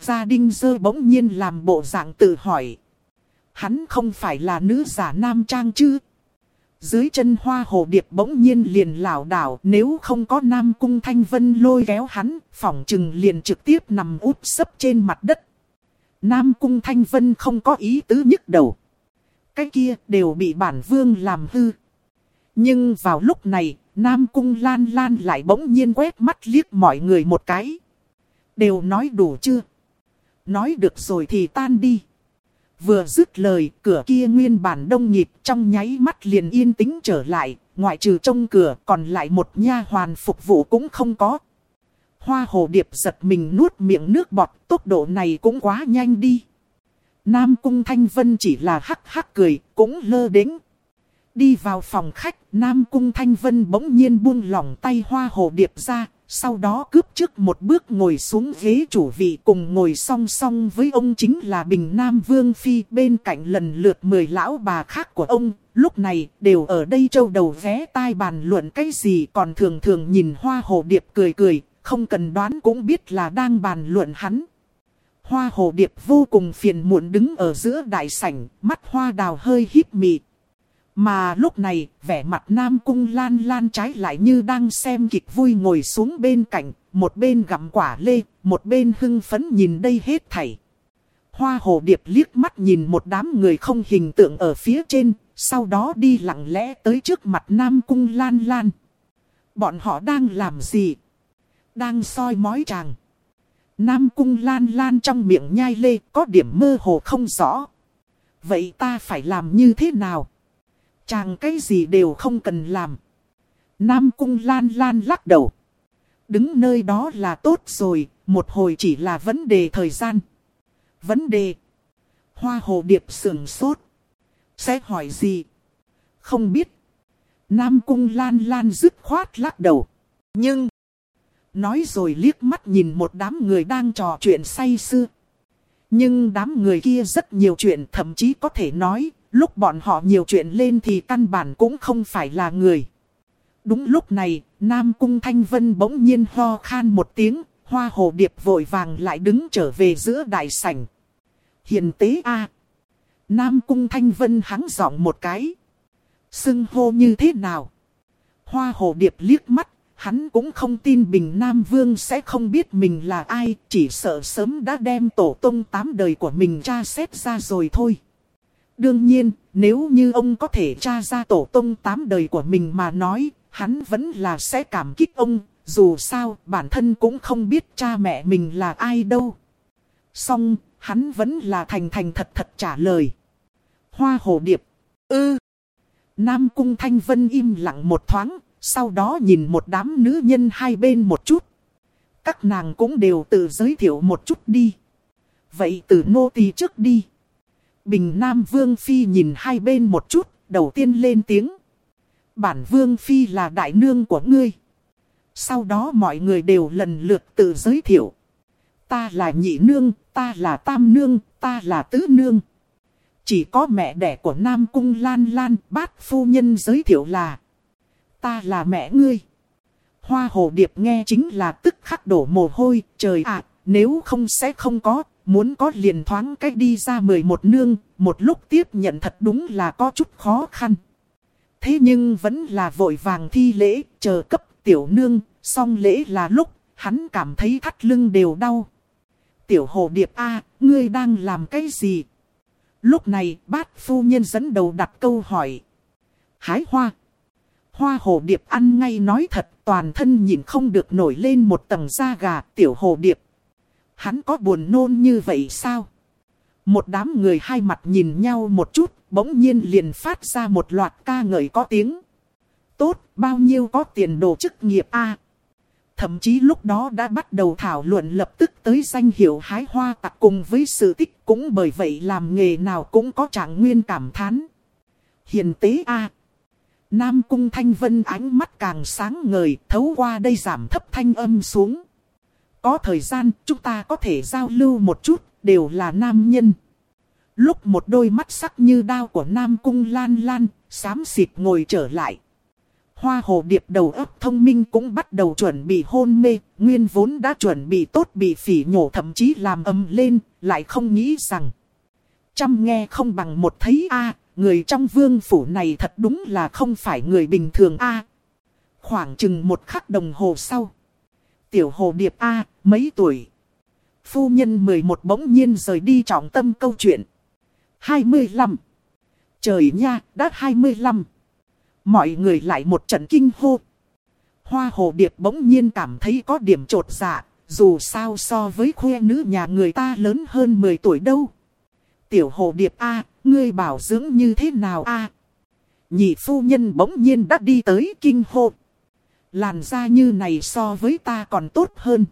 Gia đình dơ bỗng nhiên làm bộ dạng tự hỏi. Hắn không phải là nữ giả nam trang chứ? dưới chân hoa hồ điệp bỗng nhiên liền lảo đảo. Nếu không có Nam Cung Thanh Vân lôi kéo hắn, phỏng chừng liền trực tiếp nằm úp sấp trên mặt đất. Nam Cung Thanh Vân không có ý tứ nhức đầu. Cái kia đều bị bản vương làm hư. Nhưng vào lúc này, Nam Cung Lan Lan lại bỗng nhiên quét mắt liếc mọi người một cái. Đều nói đủ chưa? Nói được rồi thì tan đi. Vừa dứt lời, cửa kia nguyên bản đông nhịp trong nháy mắt liền yên tĩnh trở lại, ngoại trừ trong cửa còn lại một nha hoàn phục vụ cũng không có. Hoa hồ điệp giật mình nuốt miệng nước bọt, tốc độ này cũng quá nhanh đi. Nam Cung Thanh Vân chỉ là hắc hắc cười, cũng lơ đến Đi vào phòng khách, Nam Cung Thanh Vân bỗng nhiên buông lỏng tay hoa hồ điệp ra, sau đó cướp trước một bước ngồi xuống ghế chủ vị cùng ngồi song song với ông chính là Bình Nam Vương Phi bên cạnh lần lượt mười lão bà khác của ông. Lúc này đều ở đây châu đầu vé tai bàn luận cái gì còn thường thường nhìn hoa hồ điệp cười cười, không cần đoán cũng biết là đang bàn luận hắn. Hoa hồ điệp vô cùng phiền muộn đứng ở giữa đại sảnh, mắt hoa đào hơi híp mị, mà lúc này, vẻ mặt Nam Cung Lan Lan trái lại như đang xem kịch vui ngồi xuống bên cạnh, một bên gặm quả lê, một bên hưng phấn nhìn đây hết thảy. Hoa hồ điệp liếc mắt nhìn một đám người không hình tượng ở phía trên, sau đó đi lặng lẽ tới trước mặt Nam Cung Lan Lan. Bọn họ đang làm gì? Đang soi mói chàng. Nam Cung Lan Lan trong miệng nhai lê có điểm mơ hồ không rõ. Vậy ta phải làm như thế nào? Chàng cái gì đều không cần làm. Nam cung lan lan lắc đầu. Đứng nơi đó là tốt rồi, một hồi chỉ là vấn đề thời gian. Vấn đề. Hoa hồ điệp sườn sốt. Sẽ hỏi gì? Không biết. Nam cung lan lan dứt khoát lắc đầu. Nhưng. Nói rồi liếc mắt nhìn một đám người đang trò chuyện say sưa. Nhưng đám người kia rất nhiều chuyện thậm chí có thể nói Lúc bọn họ nhiều chuyện lên thì căn bản cũng không phải là người. Đúng lúc này, Nam Cung Thanh Vân bỗng nhiên ho khan một tiếng, hoa hồ điệp vội vàng lại đứng trở về giữa đại sảnh. Hiền tế A. Nam Cung Thanh Vân hắng giọng một cái. Xưng hô như thế nào? Hoa hồ điệp liếc mắt, hắn cũng không tin Bình Nam Vương sẽ không biết mình là ai, chỉ sợ sớm đã đem tổ tông tám đời của mình tra xét ra rồi thôi. Đương nhiên, nếu như ông có thể tra ra tổ tông tám đời của mình mà nói, hắn vẫn là sẽ cảm kích ông, dù sao bản thân cũng không biết cha mẹ mình là ai đâu. Xong, hắn vẫn là thành thành thật thật trả lời. Hoa hồ điệp, ư. Nam cung thanh vân im lặng một thoáng, sau đó nhìn một đám nữ nhân hai bên một chút. Các nàng cũng đều tự giới thiệu một chút đi. Vậy từ nô tỳ trước đi. Bình Nam Vương Phi nhìn hai bên một chút, đầu tiên lên tiếng. Bản Vương Phi là đại nương của ngươi. Sau đó mọi người đều lần lượt tự giới thiệu. Ta là nhị nương, ta là tam nương, ta là tứ nương. Chỉ có mẹ đẻ của Nam Cung Lan Lan bát phu nhân giới thiệu là. Ta là mẹ ngươi. Hoa hồ điệp nghe chính là tức khắc đổ mồ hôi, trời ạ, à, nếu không sẽ không có, Muốn có liền thoáng cách đi ra 11 nương, một lúc tiếp nhận thật đúng là có chút khó khăn. Thế nhưng vẫn là vội vàng thi lễ, chờ cấp tiểu nương, xong lễ là lúc, hắn cảm thấy thắt lưng đều đau. Tiểu hồ điệp A, ngươi đang làm cái gì? Lúc này, bát phu nhân dẫn đầu đặt câu hỏi. Hái hoa. Hoa hồ điệp ăn ngay nói thật, toàn thân nhìn không được nổi lên một tầng da gà, tiểu hồ điệp hắn có buồn nôn như vậy sao? Một đám người hai mặt nhìn nhau một chút, bỗng nhiên liền phát ra một loạt ca ngợi có tiếng. Tốt, bao nhiêu có tiền đồ chức nghiệp a Thậm chí lúc đó đã bắt đầu thảo luận lập tức tới danh hiệu hái hoa tặc cùng với sự tích cũng bởi vậy làm nghề nào cũng có trạng nguyên cảm thán. Hiền tế a Nam cung thanh vân ánh mắt càng sáng ngời thấu qua đây giảm thấp thanh âm xuống. Có thời gian chúng ta có thể giao lưu một chút, đều là nam nhân. Lúc một đôi mắt sắc như đao của Nam Cung Lan Lan, xám xịt ngồi trở lại. Hoa hồ điệp đầu óc thông minh cũng bắt đầu chuẩn bị hôn mê, nguyên vốn đã chuẩn bị tốt bị phỉ nhổ thậm chí làm ầm lên, lại không nghĩ rằng. Chăm nghe không bằng một thấy a người trong vương phủ này thật đúng là không phải người bình thường a. khoảng chừng một khắc đồng hồ sau. Tiểu hồ điệp a, mấy tuổi? Phu nhân 11 bỗng nhiên rời đi trọng tâm câu chuyện. 25. Trời nha, đã 25. Mọi người lại một trận kinh hô. Hoa hồ điệp bỗng nhiên cảm thấy có điểm trột dạ, dù sao so với khuê nữ nhà người ta lớn hơn 10 tuổi đâu. Tiểu hồ điệp A, ngươi bảo dưỡng như thế nào A? Nhị phu nhân bỗng nhiên đã đi tới kinh hô. Làn da như này so với ta còn tốt hơn.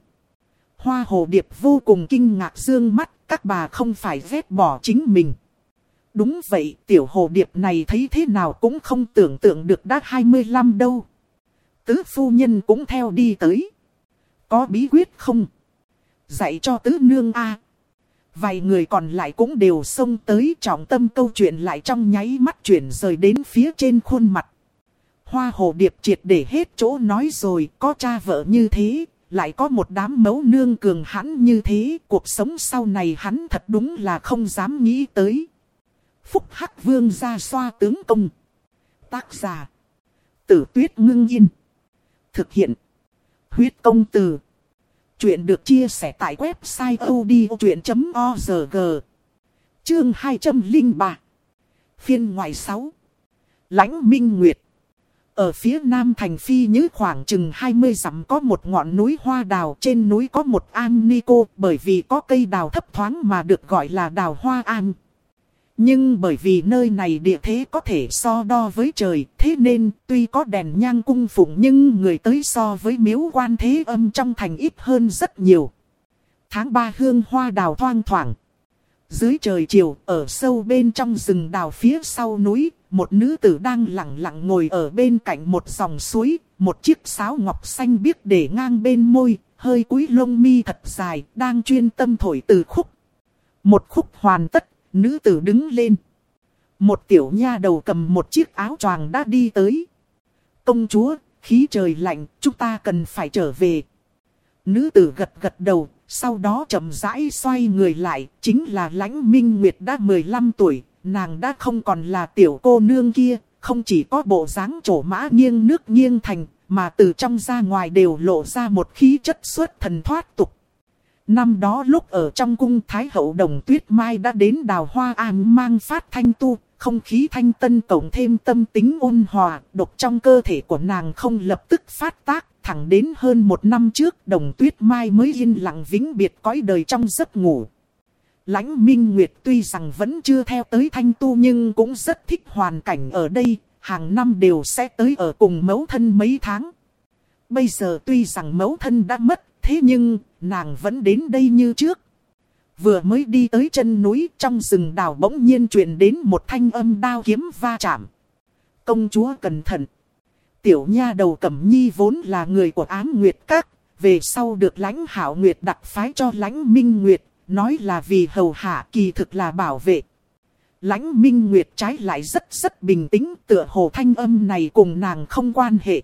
Hoa hồ điệp vô cùng kinh ngạc dương mắt, các bà không phải ghét bỏ chính mình. Đúng vậy, tiểu hồ điệp này thấy thế nào cũng không tưởng tượng được đã 25 đâu. Tứ phu nhân cũng theo đi tới. Có bí quyết không? Dạy cho tứ nương A. Vài người còn lại cũng đều xông tới trọng tâm câu chuyện lại trong nháy mắt chuyển rời đến phía trên khuôn mặt. Hoa hồ điệp triệt để hết chỗ nói rồi, có cha vợ như thế, lại có một đám mấu nương cường hãn như thế, cuộc sống sau này hắn thật đúng là không dám nghĩ tới. Phúc Hắc Vương ra xoa tướng công. Tác giả. Tử tuyết ngưng yên. Thực hiện. Huyết công từ. Chuyện được chia sẻ tại website odchuyện.org. Chương 203. Phiên ngoài 6. Lãnh Minh Nguyệt. Ở phía nam thành phi như khoảng chừng 20 dặm có một ngọn núi hoa đào. Trên núi có một an ni cô bởi vì có cây đào thấp thoáng mà được gọi là đào hoa an. Nhưng bởi vì nơi này địa thế có thể so đo với trời, thế nên tuy có đèn nhang cung phụng nhưng người tới so với miếu quan thế âm trong thành ít hơn rất nhiều. Tháng 3 hương hoa đào thoang thoảng. Dưới trời chiều, ở sâu bên trong rừng đào phía sau núi, một nữ tử đang lặng lặng ngồi ở bên cạnh một dòng suối, một chiếc sáo ngọc xanh biếc để ngang bên môi, hơi cúi lông mi thật dài, đang chuyên tâm thổi từ khúc. Một khúc hoàn tất, nữ tử đứng lên. Một tiểu nha đầu cầm một chiếc áo choàng đã đi tới. Công chúa, khí trời lạnh, chúng ta cần phải trở về. Nữ tử gật gật đầu, sau đó chậm rãi xoay người lại, chính là lãnh minh nguyệt đã 15 tuổi, nàng đã không còn là tiểu cô nương kia, không chỉ có bộ dáng trổ mã nghiêng nước nghiêng thành, mà từ trong ra ngoài đều lộ ra một khí chất xuất thần thoát tục. Năm đó lúc ở trong cung Thái hậu đồng tuyết mai đã đến đào hoa an mang phát thanh tu, không khí thanh tân cộng thêm tâm tính ôn hòa, độc trong cơ thể của nàng không lập tức phát tác, thẳng đến hơn một năm trước đồng tuyết mai mới yên lặng vĩnh biệt cõi đời trong giấc ngủ. Lãnh Minh Nguyệt tuy rằng vẫn chưa theo tới thanh tu nhưng cũng rất thích hoàn cảnh ở đây, hàng năm đều sẽ tới ở cùng mẫu thân mấy tháng. Bây giờ tuy rằng mẫu thân đã mất, thế nhưng nàng vẫn đến đây như trước. Vừa mới đi tới chân núi trong rừng đào bỗng nhiên truyền đến một thanh âm đao kiếm va chạm. Công chúa cẩn thận. Tiểu nha đầu cẩm nhi vốn là người của ám nguyệt các, về sau được lãnh hảo nguyệt đặt phái cho lãnh minh nguyệt, nói là vì hầu hạ kỳ thực là bảo vệ. Lãnh minh nguyệt trái lại rất rất bình tĩnh tựa hồ thanh âm này cùng nàng không quan hệ.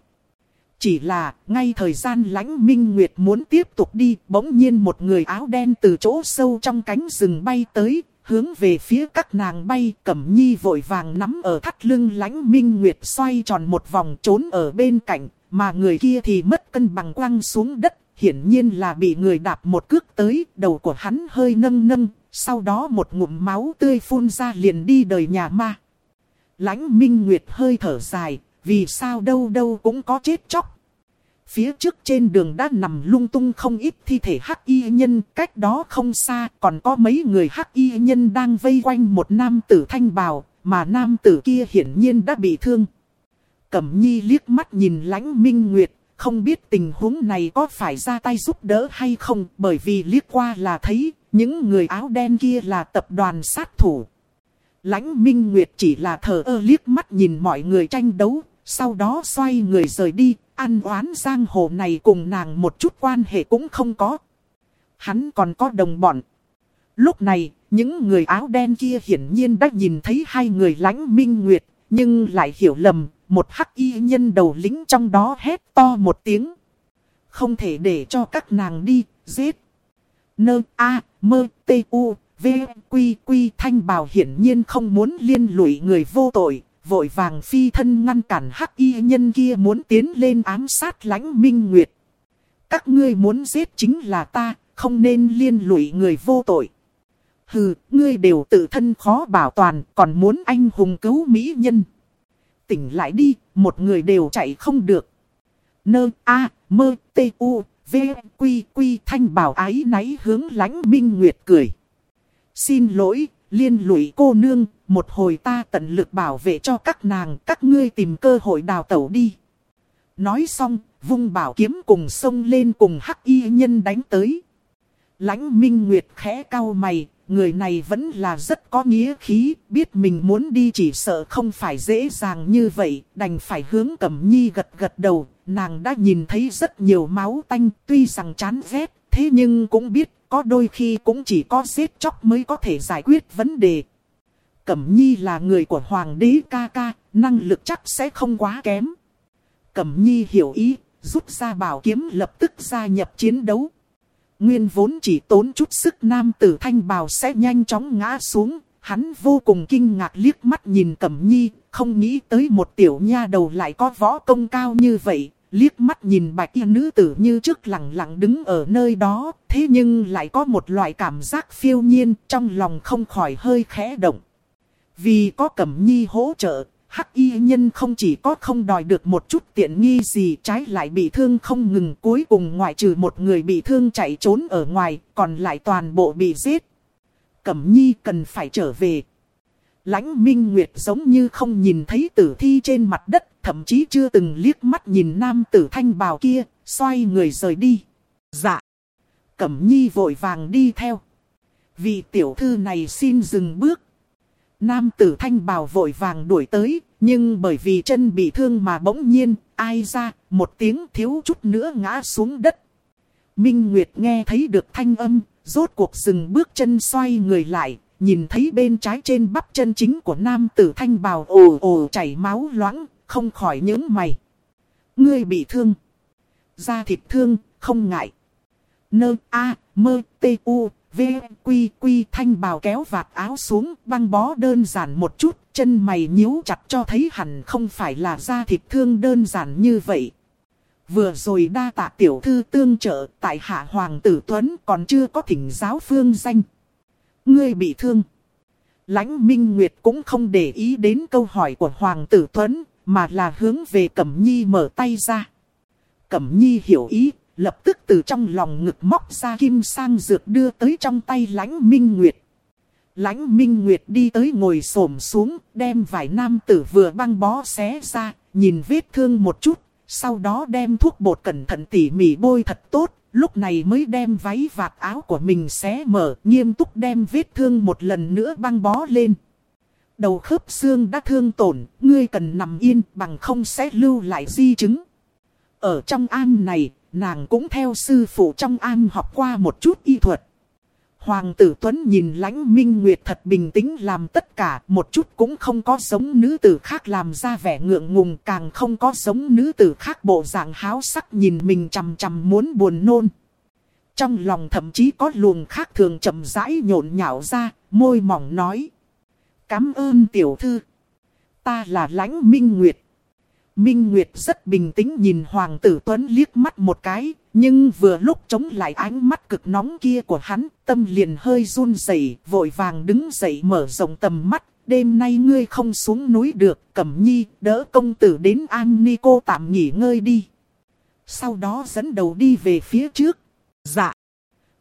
Chỉ là, ngay thời gian lãnh minh nguyệt muốn tiếp tục đi, bỗng nhiên một người áo đen từ chỗ sâu trong cánh rừng bay tới, hướng về phía các nàng bay, cẩm nhi vội vàng nắm ở thắt lưng lãnh minh nguyệt xoay tròn một vòng trốn ở bên cạnh, mà người kia thì mất cân bằng quăng xuống đất, hiển nhiên là bị người đạp một cước tới, đầu của hắn hơi nâng nâng, sau đó một ngụm máu tươi phun ra liền đi đời nhà ma. Lãnh minh nguyệt hơi thở dài, vì sao đâu đâu cũng có chết chóc. Phía trước trên đường đã nằm lung tung không ít thi thể hắc y nhân, cách đó không xa còn có mấy người hắc y nhân đang vây quanh một nam tử thanh bào, mà nam tử kia hiển nhiên đã bị thương. Cẩm nhi liếc mắt nhìn lãnh minh nguyệt, không biết tình huống này có phải ra tay giúp đỡ hay không, bởi vì liếc qua là thấy, những người áo đen kia là tập đoàn sát thủ. Lãnh Minh Nguyệt chỉ là thờ ơ liếc mắt nhìn mọi người tranh đấu, sau đó xoay người rời đi, ăn oán giang hồ này cùng nàng một chút quan hệ cũng không có. Hắn còn có đồng bọn. Lúc này, những người áo đen kia hiển nhiên đã nhìn thấy hai người lãnh minh nguyệt, nhưng lại hiểu lầm, một hắc y nhân đầu lính trong đó hét to một tiếng. Không thể để cho các nàng đi, giết. Nơ A, mơ, T, U, V, Quy, Quy Thanh Bào hiển nhiên không muốn liên lụy người vô tội, vội vàng phi thân ngăn cản hắc y nhân kia muốn tiến lên ám sát lãnh minh nguyệt. Các ngươi muốn giết chính là ta, không nên liên lụy người vô tội. Hừ, ngươi đều tự thân khó bảo toàn, còn muốn anh hùng cứu mỹ nhân. Tỉnh lại đi, một người đều chạy không được. Nơ, a, mơ, T, u, v, quy, quy, thanh bảo ái náy hướng lãnh minh nguyệt cười. Xin lỗi, liên lụy cô nương, một hồi ta tận lực bảo vệ cho các nàng, các ngươi tìm cơ hội đào tẩu đi. Nói xong, vung bảo kiếm cùng sông lên cùng hắc y nhân đánh tới. Lãnh Minh Nguyệt khẽ cau mày, người này vẫn là rất có nghĩa khí, biết mình muốn đi chỉ sợ không phải dễ dàng như vậy, đành phải hướng Cẩm Nhi gật gật đầu, nàng đã nhìn thấy rất nhiều máu tanh, tuy rằng chán ghét, thế nhưng cũng biết có đôi khi cũng chỉ có xếp chóc mới có thể giải quyết vấn đề. Cẩm Nhi là người của Hoàng đế ca ca, năng lực chắc sẽ không quá kém. Cẩm Nhi hiểu ý, rút ra bảo kiếm lập tức gia nhập chiến đấu. Nguyên vốn chỉ tốn chút sức nam tử thanh bào sẽ nhanh chóng ngã xuống. Hắn vô cùng kinh ngạc liếc mắt nhìn Cẩm Nhi, không nghĩ tới một tiểu nha đầu lại có võ công cao như vậy. Liếc mắt nhìn bạch y nữ tử như trước lặng lặng đứng ở nơi đó, thế nhưng lại có một loại cảm giác phiêu nhiên trong lòng không khỏi hơi khẽ động. Vì có Cẩm Nhi hỗ trợ, Hắc y nhân không chỉ có không đòi được một chút tiện nghi gì trái lại bị thương không ngừng cuối cùng ngoại trừ một người bị thương chạy trốn ở ngoài, còn lại toàn bộ bị giết. Cẩm nhi cần phải trở về. Lãnh Minh Nguyệt giống như không nhìn thấy tử thi trên mặt đất, thậm chí chưa từng liếc mắt nhìn nam tử thanh bào kia, xoay người rời đi. Dạ. Cẩm nhi vội vàng đi theo. vì tiểu thư này xin dừng bước. Nam tử thanh bào vội vàng đuổi tới, nhưng bởi vì chân bị thương mà bỗng nhiên, ai ra, một tiếng thiếu chút nữa ngã xuống đất. Minh Nguyệt nghe thấy được thanh âm, rốt cuộc dừng bước chân xoay người lại, nhìn thấy bên trái trên bắp chân chính của nam tử thanh bào ồ ồ chảy máu loãng, không khỏi những mày. Ngươi bị thương. Da thịt thương, không ngại. Nơ A, mơ, tê u, V, quy, quy thanh bào kéo vạt áo xuống, băng bó đơn giản một chút, chân mày nhíu chặt cho thấy hẳn không phải là da thịt thương đơn giản như vậy. Vừa rồi đa tạ tiểu thư tương trợ, tại hạ Hoàng tử Tuấn còn chưa có thỉnh giáo phương danh. Ngươi bị thương. Lãnh Minh Nguyệt cũng không để ý đến câu hỏi của Hoàng tử Tuấn, mà là hướng về Cẩm Nhi mở tay ra. Cẩm Nhi hiểu ý, lập tức từ trong lòng ngực móc ra kim sang dược đưa tới trong tay lãnh minh nguyệt. Lãnh minh nguyệt đi tới ngồi xổm xuống, đem vải nam tử vừa băng bó xé ra, nhìn vết thương một chút, sau đó đem thuốc bột cẩn thận tỉ mỉ bôi thật tốt, lúc này mới đem váy vạt áo của mình xé mở, nghiêm túc đem vết thương một lần nữa băng bó lên. Đầu khớp xương đã thương tổn, ngươi cần nằm yên bằng không sẽ lưu lại di chứng. Ở trong an này, nàng cũng theo sư phụ trong an học qua một chút y thuật. Hoàng tử Tuấn nhìn lãnh minh nguyệt thật bình tĩnh làm tất cả, một chút cũng không có giống nữ tử khác làm ra vẻ ngượng ngùng, càng không có giống nữ tử khác bộ dạng háo sắc nhìn mình chằm chằm muốn buồn nôn. Trong lòng thậm chí có luồng khác thường chậm rãi nhộn nhạo ra, môi mỏng nói. Cám ơn tiểu thư. Ta là lãnh minh nguyệt. Minh Nguyệt rất bình tĩnh nhìn Hoàng tử Tuấn liếc mắt một cái, nhưng vừa lúc chống lại ánh mắt cực nóng kia của hắn, tâm liền hơi run rẩy, vội vàng đứng dậy mở rộng tầm mắt. Đêm nay ngươi không xuống núi được, Cẩm Nhi, đỡ công tử đến An Ni cô tạm nghỉ ngơi đi. Sau đó dẫn đầu đi về phía trước. Dạ.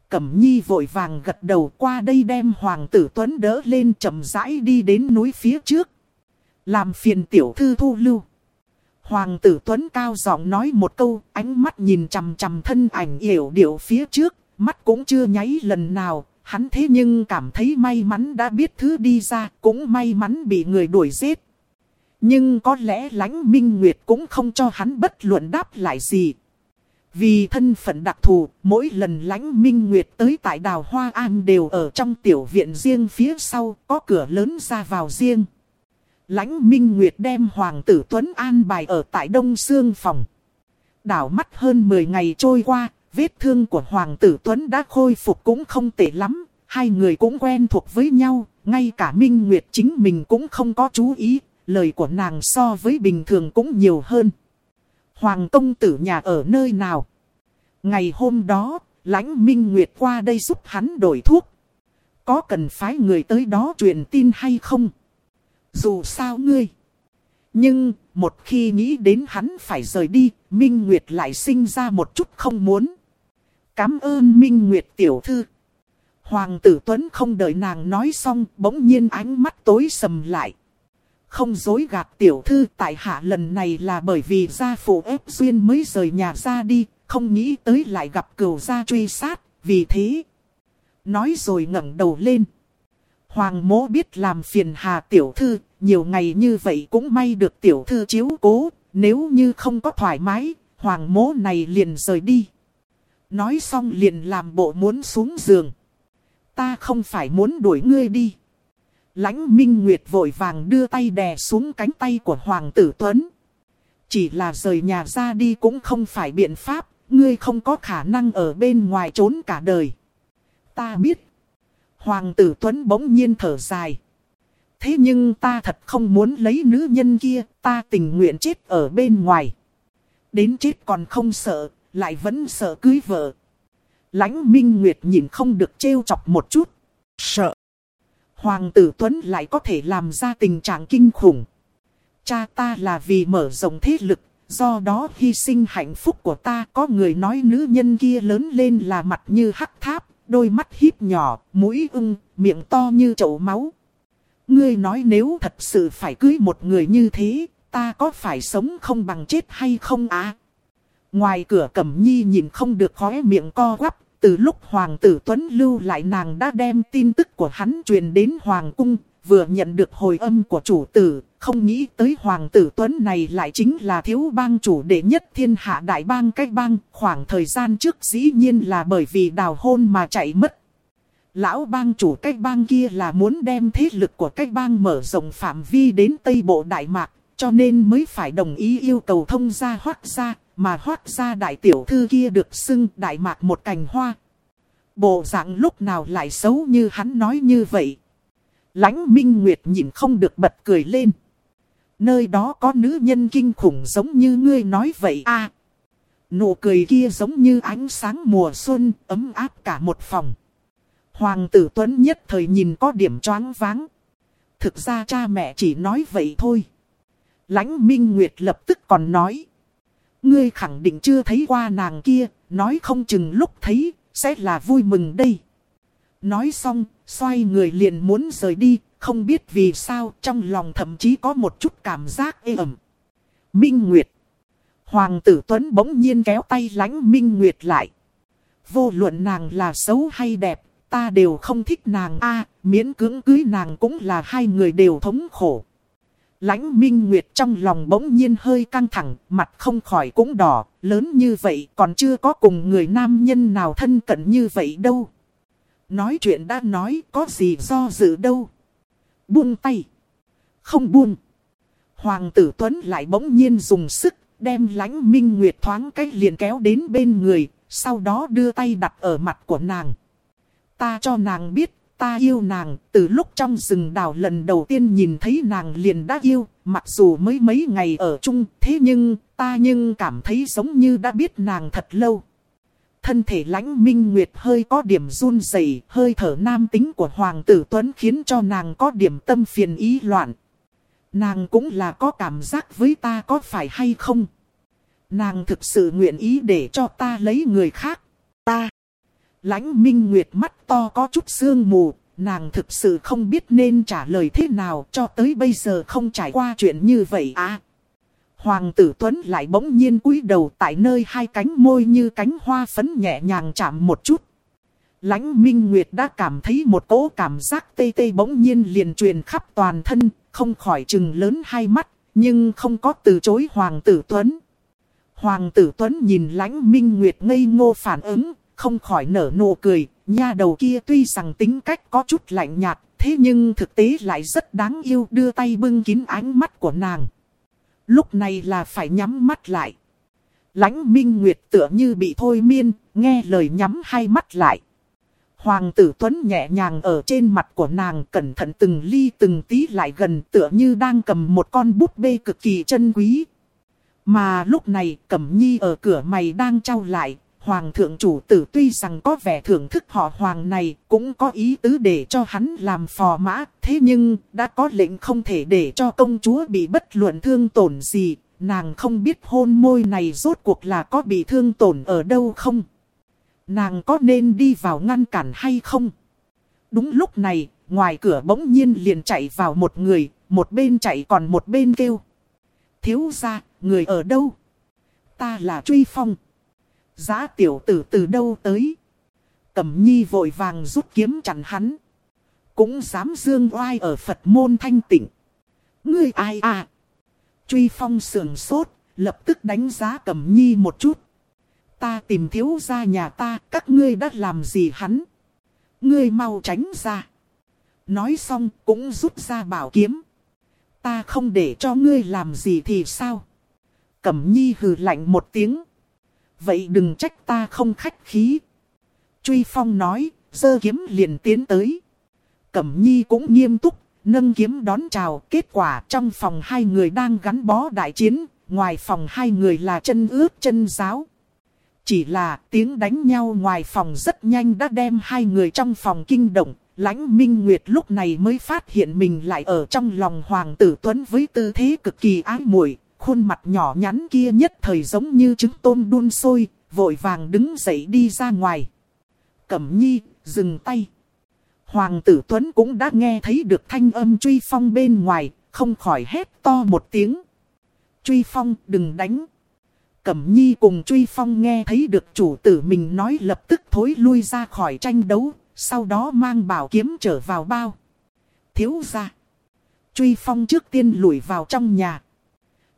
Cẩm Nhi vội vàng gật đầu qua đây đem Hoàng tử Tuấn đỡ lên chậm rãi đi đến núi phía trước. Làm phiền tiểu thư thu lưu. Hoàng tử Tuấn cao giọng nói một câu, ánh mắt nhìn chằm chằm thân ảnh yểu điệu phía trước, mắt cũng chưa nháy lần nào, hắn thế nhưng cảm thấy may mắn đã biết thứ đi ra, cũng may mắn bị người đuổi giết. Nhưng có lẽ lãnh minh nguyệt cũng không cho hắn bất luận đáp lại gì. Vì thân phận đặc thù, mỗi lần lãnh minh nguyệt tới tại đào Hoa An đều ở trong tiểu viện riêng phía sau, có cửa lớn ra vào riêng. Lãnh Minh Nguyệt đem Hoàng tử Tuấn an bài ở tại Đông Sương Phòng. Đảo mắt hơn 10 ngày trôi qua, vết thương của Hoàng tử Tuấn đã khôi phục cũng không tệ lắm. hai người cũng quen thuộc với nhau, ngay cả Minh Nguyệt chính mình cũng không có chú ý, lời của nàng so với bình thường cũng nhiều hơn. Hoàng công tử nhà ở nơi nào? Ngày hôm đó, lãnh Minh Nguyệt qua đây giúp hắn đổi thuốc. Có cần phái người tới đó truyền tin hay không? Dù sao ngươi. Nhưng, một khi nghĩ đến hắn phải rời đi, Minh Nguyệt lại sinh ra một chút không muốn. Cảm ơn Minh Nguyệt tiểu thư. Hoàng tử Tuấn không đợi nàng nói xong, bỗng nhiên ánh mắt tối sầm lại. Không dối gạt tiểu thư tại hạ lần này là bởi vì gia phụ ép duyên mới rời nhà ra đi, không nghĩ tới lại gặp cửu gia truy sát, vì thế. Nói rồi ngẩng đầu lên. Hoàng mố biết làm phiền hà tiểu thư, nhiều ngày như vậy cũng may được tiểu thư chiếu cố, nếu như không có thoải mái, hoàng mố này liền rời đi. Nói xong liền làm bộ muốn xuống giường. Ta không phải muốn đuổi ngươi đi. Lãnh Minh Nguyệt vội vàng đưa tay đè xuống cánh tay của Hoàng tử Tuấn. Chỉ là rời nhà ra đi cũng không phải biện pháp, ngươi không có khả năng ở bên ngoài trốn cả đời. Ta biết. Hoàng tử Tuấn bỗng nhiên thở dài. Thế nhưng ta thật không muốn lấy nữ nhân kia, ta tình nguyện chết ở bên ngoài. Đến chết còn không sợ, lại vẫn sợ cưới vợ. Lãnh Minh Nguyệt nhìn không được trêu chọc một chút. Sợ. Hoàng tử Tuấn lại có thể làm ra tình trạng kinh khủng. Cha ta là vì mở rộng thế lực, do đó hy sinh hạnh phúc của ta. Có người nói nữ nhân kia lớn lên là mặt như hắc tháp, đôi mắt híp nhỏ, mũi ưng, miệng to như chậu máu. Ngươi nói nếu thật sự phải cưới một người như thế, ta có phải sống không bằng chết hay không á? Ngoài cửa Cẩm Nhi nhìn không được khóe miệng co quắp, từ lúc Hoàng tử Tuấn lưu lại nàng đã đem tin tức của hắn truyền đến Hoàng cung, vừa nhận được hồi âm của chủ tử, không nghĩ tới Hoàng tử Tuấn này lại chính là thiếu bang chủ đệ nhất thiên hạ đại bang cách bang, khoảng thời gian trước dĩ nhiên là bởi vì đào hôn mà chạy mất. Lão bang chủ cách bang kia là muốn đem thế lực của cách bang mở rộng phạm vi đến Tây Bộ Đại Mạc, cho nên mới phải đồng ý yêu cầu thông gia hoác gia, mà hoác gia đại tiểu thư kia được xưng đại mạc một cành hoa. Bộ dạng lúc nào lại xấu như hắn nói như vậy. Lãnh Minh Nguyệt nhìn không được bật cười lên. Nơi đó có nữ nhân kinh khủng giống như ngươi nói vậy à. Nụ cười kia giống như ánh sáng mùa xuân ấm áp cả một phòng. Hoàng tử Tuấn nhất thời nhìn có điểm choáng váng. Thực ra cha mẹ chỉ nói vậy thôi. Lãnh Minh Nguyệt lập tức còn nói. Ngươi khẳng định chưa thấy qua nàng kia, nói không chừng lúc thấy, sẽ là vui mừng đây. Nói xong, xoay người liền muốn rời đi, không biết vì sao trong lòng thậm chí có một chút cảm giác ê ẩm. Minh Nguyệt Hoàng tử Tuấn bỗng nhiên kéo tay lánh Minh Nguyệt lại. Vô luận nàng là xấu hay đẹp, ta đều không thích nàng a miễn cưỡng cưới nàng cũng là hai người đều thống khổ. Lãnh Minh Nguyệt trong lòng bỗng nhiên hơi căng thẳng, mặt không khỏi cũng đỏ, lớn như vậy còn chưa có cùng người nam nhân nào thân cận như vậy đâu. Nói chuyện đã nói có gì do dự đâu. Buông tay. Không buông. Hoàng tử Tuấn lại bỗng nhiên dùng sức, đem lãnh Minh Nguyệt thoáng cách liền kéo đến bên người, sau đó đưa tay đặt ở mặt của nàng. Ta cho nàng biết Ta yêu nàng, từ lúc trong rừng đào lần đầu tiên nhìn thấy nàng liền đã yêu, mặc dù mới mấy ngày ở chung, thế nhưng, ta nhưng cảm thấy giống như đã biết nàng thật lâu. Thân thể lãnh minh nguyệt hơi có điểm run rẩy, hơi thở nam tính của Hoàng tử Tuấn khiến cho nàng có điểm tâm phiền ý loạn. Nàng cũng là có cảm giác với ta có phải hay không? Nàng thực sự nguyện ý để cho ta lấy người khác. Ta. Lãnh Minh Nguyệt mắt to có chút sương mù, nàng thực sự không biết nên trả lời thế nào cho tới bây giờ không trải qua chuyện như vậy à. Hoàng tử Tuấn lại bỗng nhiên cúi đầu tại nơi hai cánh môi như cánh hoa phấn nhẹ nhàng chạm một chút. Lãnh Minh Nguyệt đã cảm thấy một cỗ cảm giác tê tê bỗng nhiên liền truyền khắp toàn thân, không khỏi chừng lớn hai mắt, nhưng không có từ chối Hoàng tử Tuấn. Hoàng tử Tuấn nhìn lãnh Minh Nguyệt ngây ngô phản ứng, không khỏi nở nụ cười, nha đầu kia tuy rằng tính cách có chút lạnh nhạt, thế nhưng thực tế lại rất đáng yêu đưa tay bưng kín ánh mắt của nàng. Lúc này là phải nhắm mắt lại. Lãnh Minh Nguyệt tựa như bị thôi miên, nghe lời nhắm hai mắt lại. Hoàng tử Tuấn nhẹ nhàng ở trên mặt của nàng cẩn thận từng ly từng tí lại gần tựa như đang cầm một con búp bê cực kỳ chân quý. Mà lúc này Cẩm Nhi ở cửa mày đang trao lại, Hoàng thượng chủ tử tuy rằng có vẻ thưởng thức họ Hoàng này cũng có ý tứ để cho hắn làm phò mã, thế nhưng đã có lệnh không thể để cho công chúa bị bất luận thương tổn gì, nàng không biết hôn môi này rốt cuộc là có bị thương tổn ở đâu không. Nàng có nên đi vào ngăn cản hay không? Đúng lúc này, ngoài cửa bỗng nhiên liền chạy vào một người, một bên chạy còn một bên kêu. Thiếu ra, người ở đâu? Ta là Truy Phong. Giá tiểu tử từ đâu tới? Cẩm nhi vội vàng rút kiếm chặn hắn. Cũng dám dương oai ở Phật môn thanh tịnh. Ngươi ai à? Truy Phong sườn sốt, lập tức đánh giá Cẩm nhi một chút. Ta tìm thiếu ra nhà ta, các ngươi đã làm gì hắn? Ngươi mau tránh ra. Nói xong cũng rút ra bảo kiếm. Ta không để cho ngươi làm gì thì sao? Cẩm nhi hừ lạnh một tiếng. Vậy đừng trách ta không khách khí. Truy phong nói, giơ kiếm liền tiến tới. Cẩm nhi cũng nghiêm túc, nâng kiếm đón chào. Kết quả trong phòng hai người đang gắn bó đại chiến, ngoài phòng hai người là chân ướt chân giáo. Chỉ là tiếng đánh nhau ngoài phòng rất nhanh đã đem hai người trong phòng kinh động. Lãnh Minh Nguyệt lúc này mới phát hiện mình lại ở trong lòng Hoàng tử Tuấn với tư thế cực kỳ ái muội khuôn mặt nhỏ nhắn kia nhất thời giống như trứng tôm đun sôi, vội vàng đứng dậy đi ra ngoài. Cẩm nhi, dừng tay. Hoàng tử Tuấn cũng đã nghe thấy được thanh âm truy phong bên ngoài, không khỏi hét to một tiếng. Truy phong, đừng đánh. Cẩm nhi cùng truy phong nghe thấy được chủ tử mình nói lập tức thối lui ra khỏi tranh đấu, sau đó mang bảo kiếm trở vào bao. Thiếu ra. Truy phong trước tiên lùi vào trong nhà.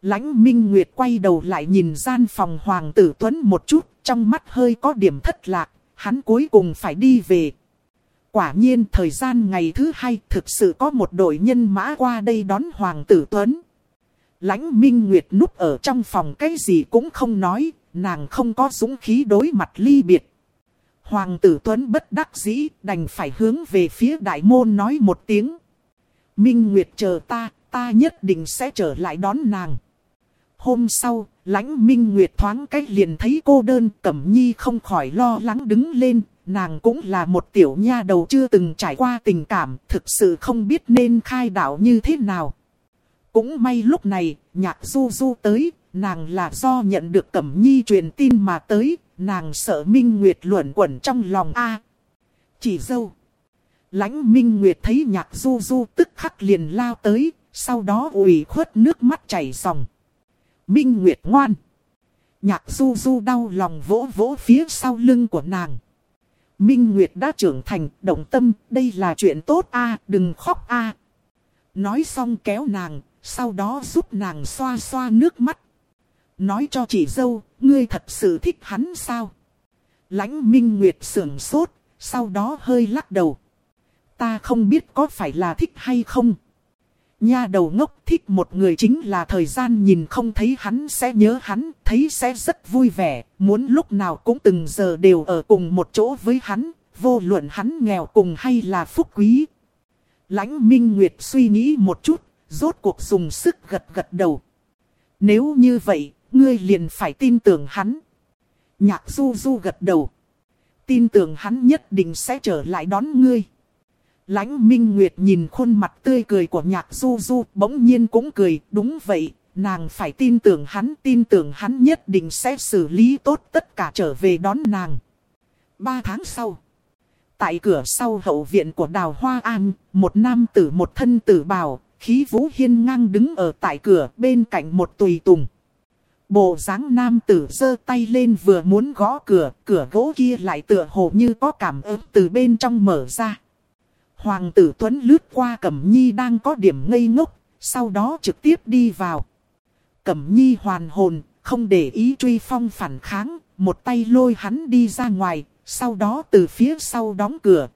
Lãnh Minh Nguyệt quay đầu lại nhìn gian phòng Hoàng tử Tuấn một chút, trong mắt hơi có điểm thất lạc, hắn cuối cùng phải đi về. Quả nhiên thời gian ngày thứ hai thực sự có một đội nhân mã qua đây đón Hoàng tử Tuấn. Lãnh Minh Nguyệt núp ở trong phòng cái gì cũng không nói, nàng không có dũng khí đối mặt ly biệt. Hoàng tử Tuấn bất đắc dĩ, đành phải hướng về phía đại môn nói một tiếng. Minh Nguyệt chờ ta, ta nhất định sẽ trở lại đón nàng. Hôm sau, lãnh minh nguyệt thoáng cách liền thấy cô đơn cẩm nhi không khỏi lo lắng đứng lên. Nàng cũng là một tiểu nha đầu chưa từng trải qua tình cảm, thực sự không biết nên khai đạo như thế nào. Cũng may lúc này, nhạc du du tới, nàng là do nhận được cẩm nhi truyền tin mà tới, nàng sợ Minh Nguyệt luẩn quẩn trong lòng a Chỉ dâu. Lãnh Minh Nguyệt thấy nhạc du du tức khắc liền lao tới, sau đó ủy khuất nước mắt chảy ròng. Minh Nguyệt ngoan. Nhạc du du đau lòng vỗ vỗ phía sau lưng của nàng. Minh Nguyệt đã trưởng thành, động tâm, đây là chuyện tốt a đừng khóc a Nói xong kéo nàng, sau đó giúp nàng xoa xoa nước mắt. Nói cho chị dâu, ngươi thật sự thích hắn sao? Lãnh Minh Nguyệt sưởng sốt, sau đó hơi lắc đầu. Ta không biết có phải là thích hay không. Nha đầu ngốc thích một người chính là thời gian nhìn không thấy hắn sẽ nhớ hắn, thấy sẽ rất vui vẻ, muốn lúc nào cũng từng giờ đều ở cùng một chỗ với hắn, vô luận hắn nghèo cùng hay là phúc quý. Lãnh Minh Nguyệt suy nghĩ một chút, rốt cuộc dùng sức gật gật đầu. Nếu như vậy, ngươi liền phải tin tưởng hắn. Nhạc du du gật đầu. Tin tưởng hắn nhất định sẽ trở lại đón ngươi. Lãnh Minh Nguyệt nhìn khuôn mặt tươi cười của nhạc du du bỗng nhiên cũng cười, đúng vậy, nàng phải tin tưởng hắn, tin tưởng hắn nhất định sẽ xử lý tốt tất cả trở về đón nàng. Ba tháng sau, tại cửa sau hậu viện của đào Hoa An, một nam tử một thân tử bào, khí vũ hiên ngang đứng ở tại cửa bên cạnh một tùy tùng. Bộ dáng nam tử giơ tay lên vừa muốn gõ cửa, cửa gỗ kia lại tựa hồ như có cảm ứng từ bên trong mở ra. Hoàng tử Tuấn lướt qua Cẩm Nhi đang có điểm ngây ngốc, sau đó trực tiếp đi vào. Cẩm Nhi hoàn hồn, không để ý truy phong phản kháng, một tay lôi hắn đi ra ngoài, sau đó từ phía sau đóng cửa.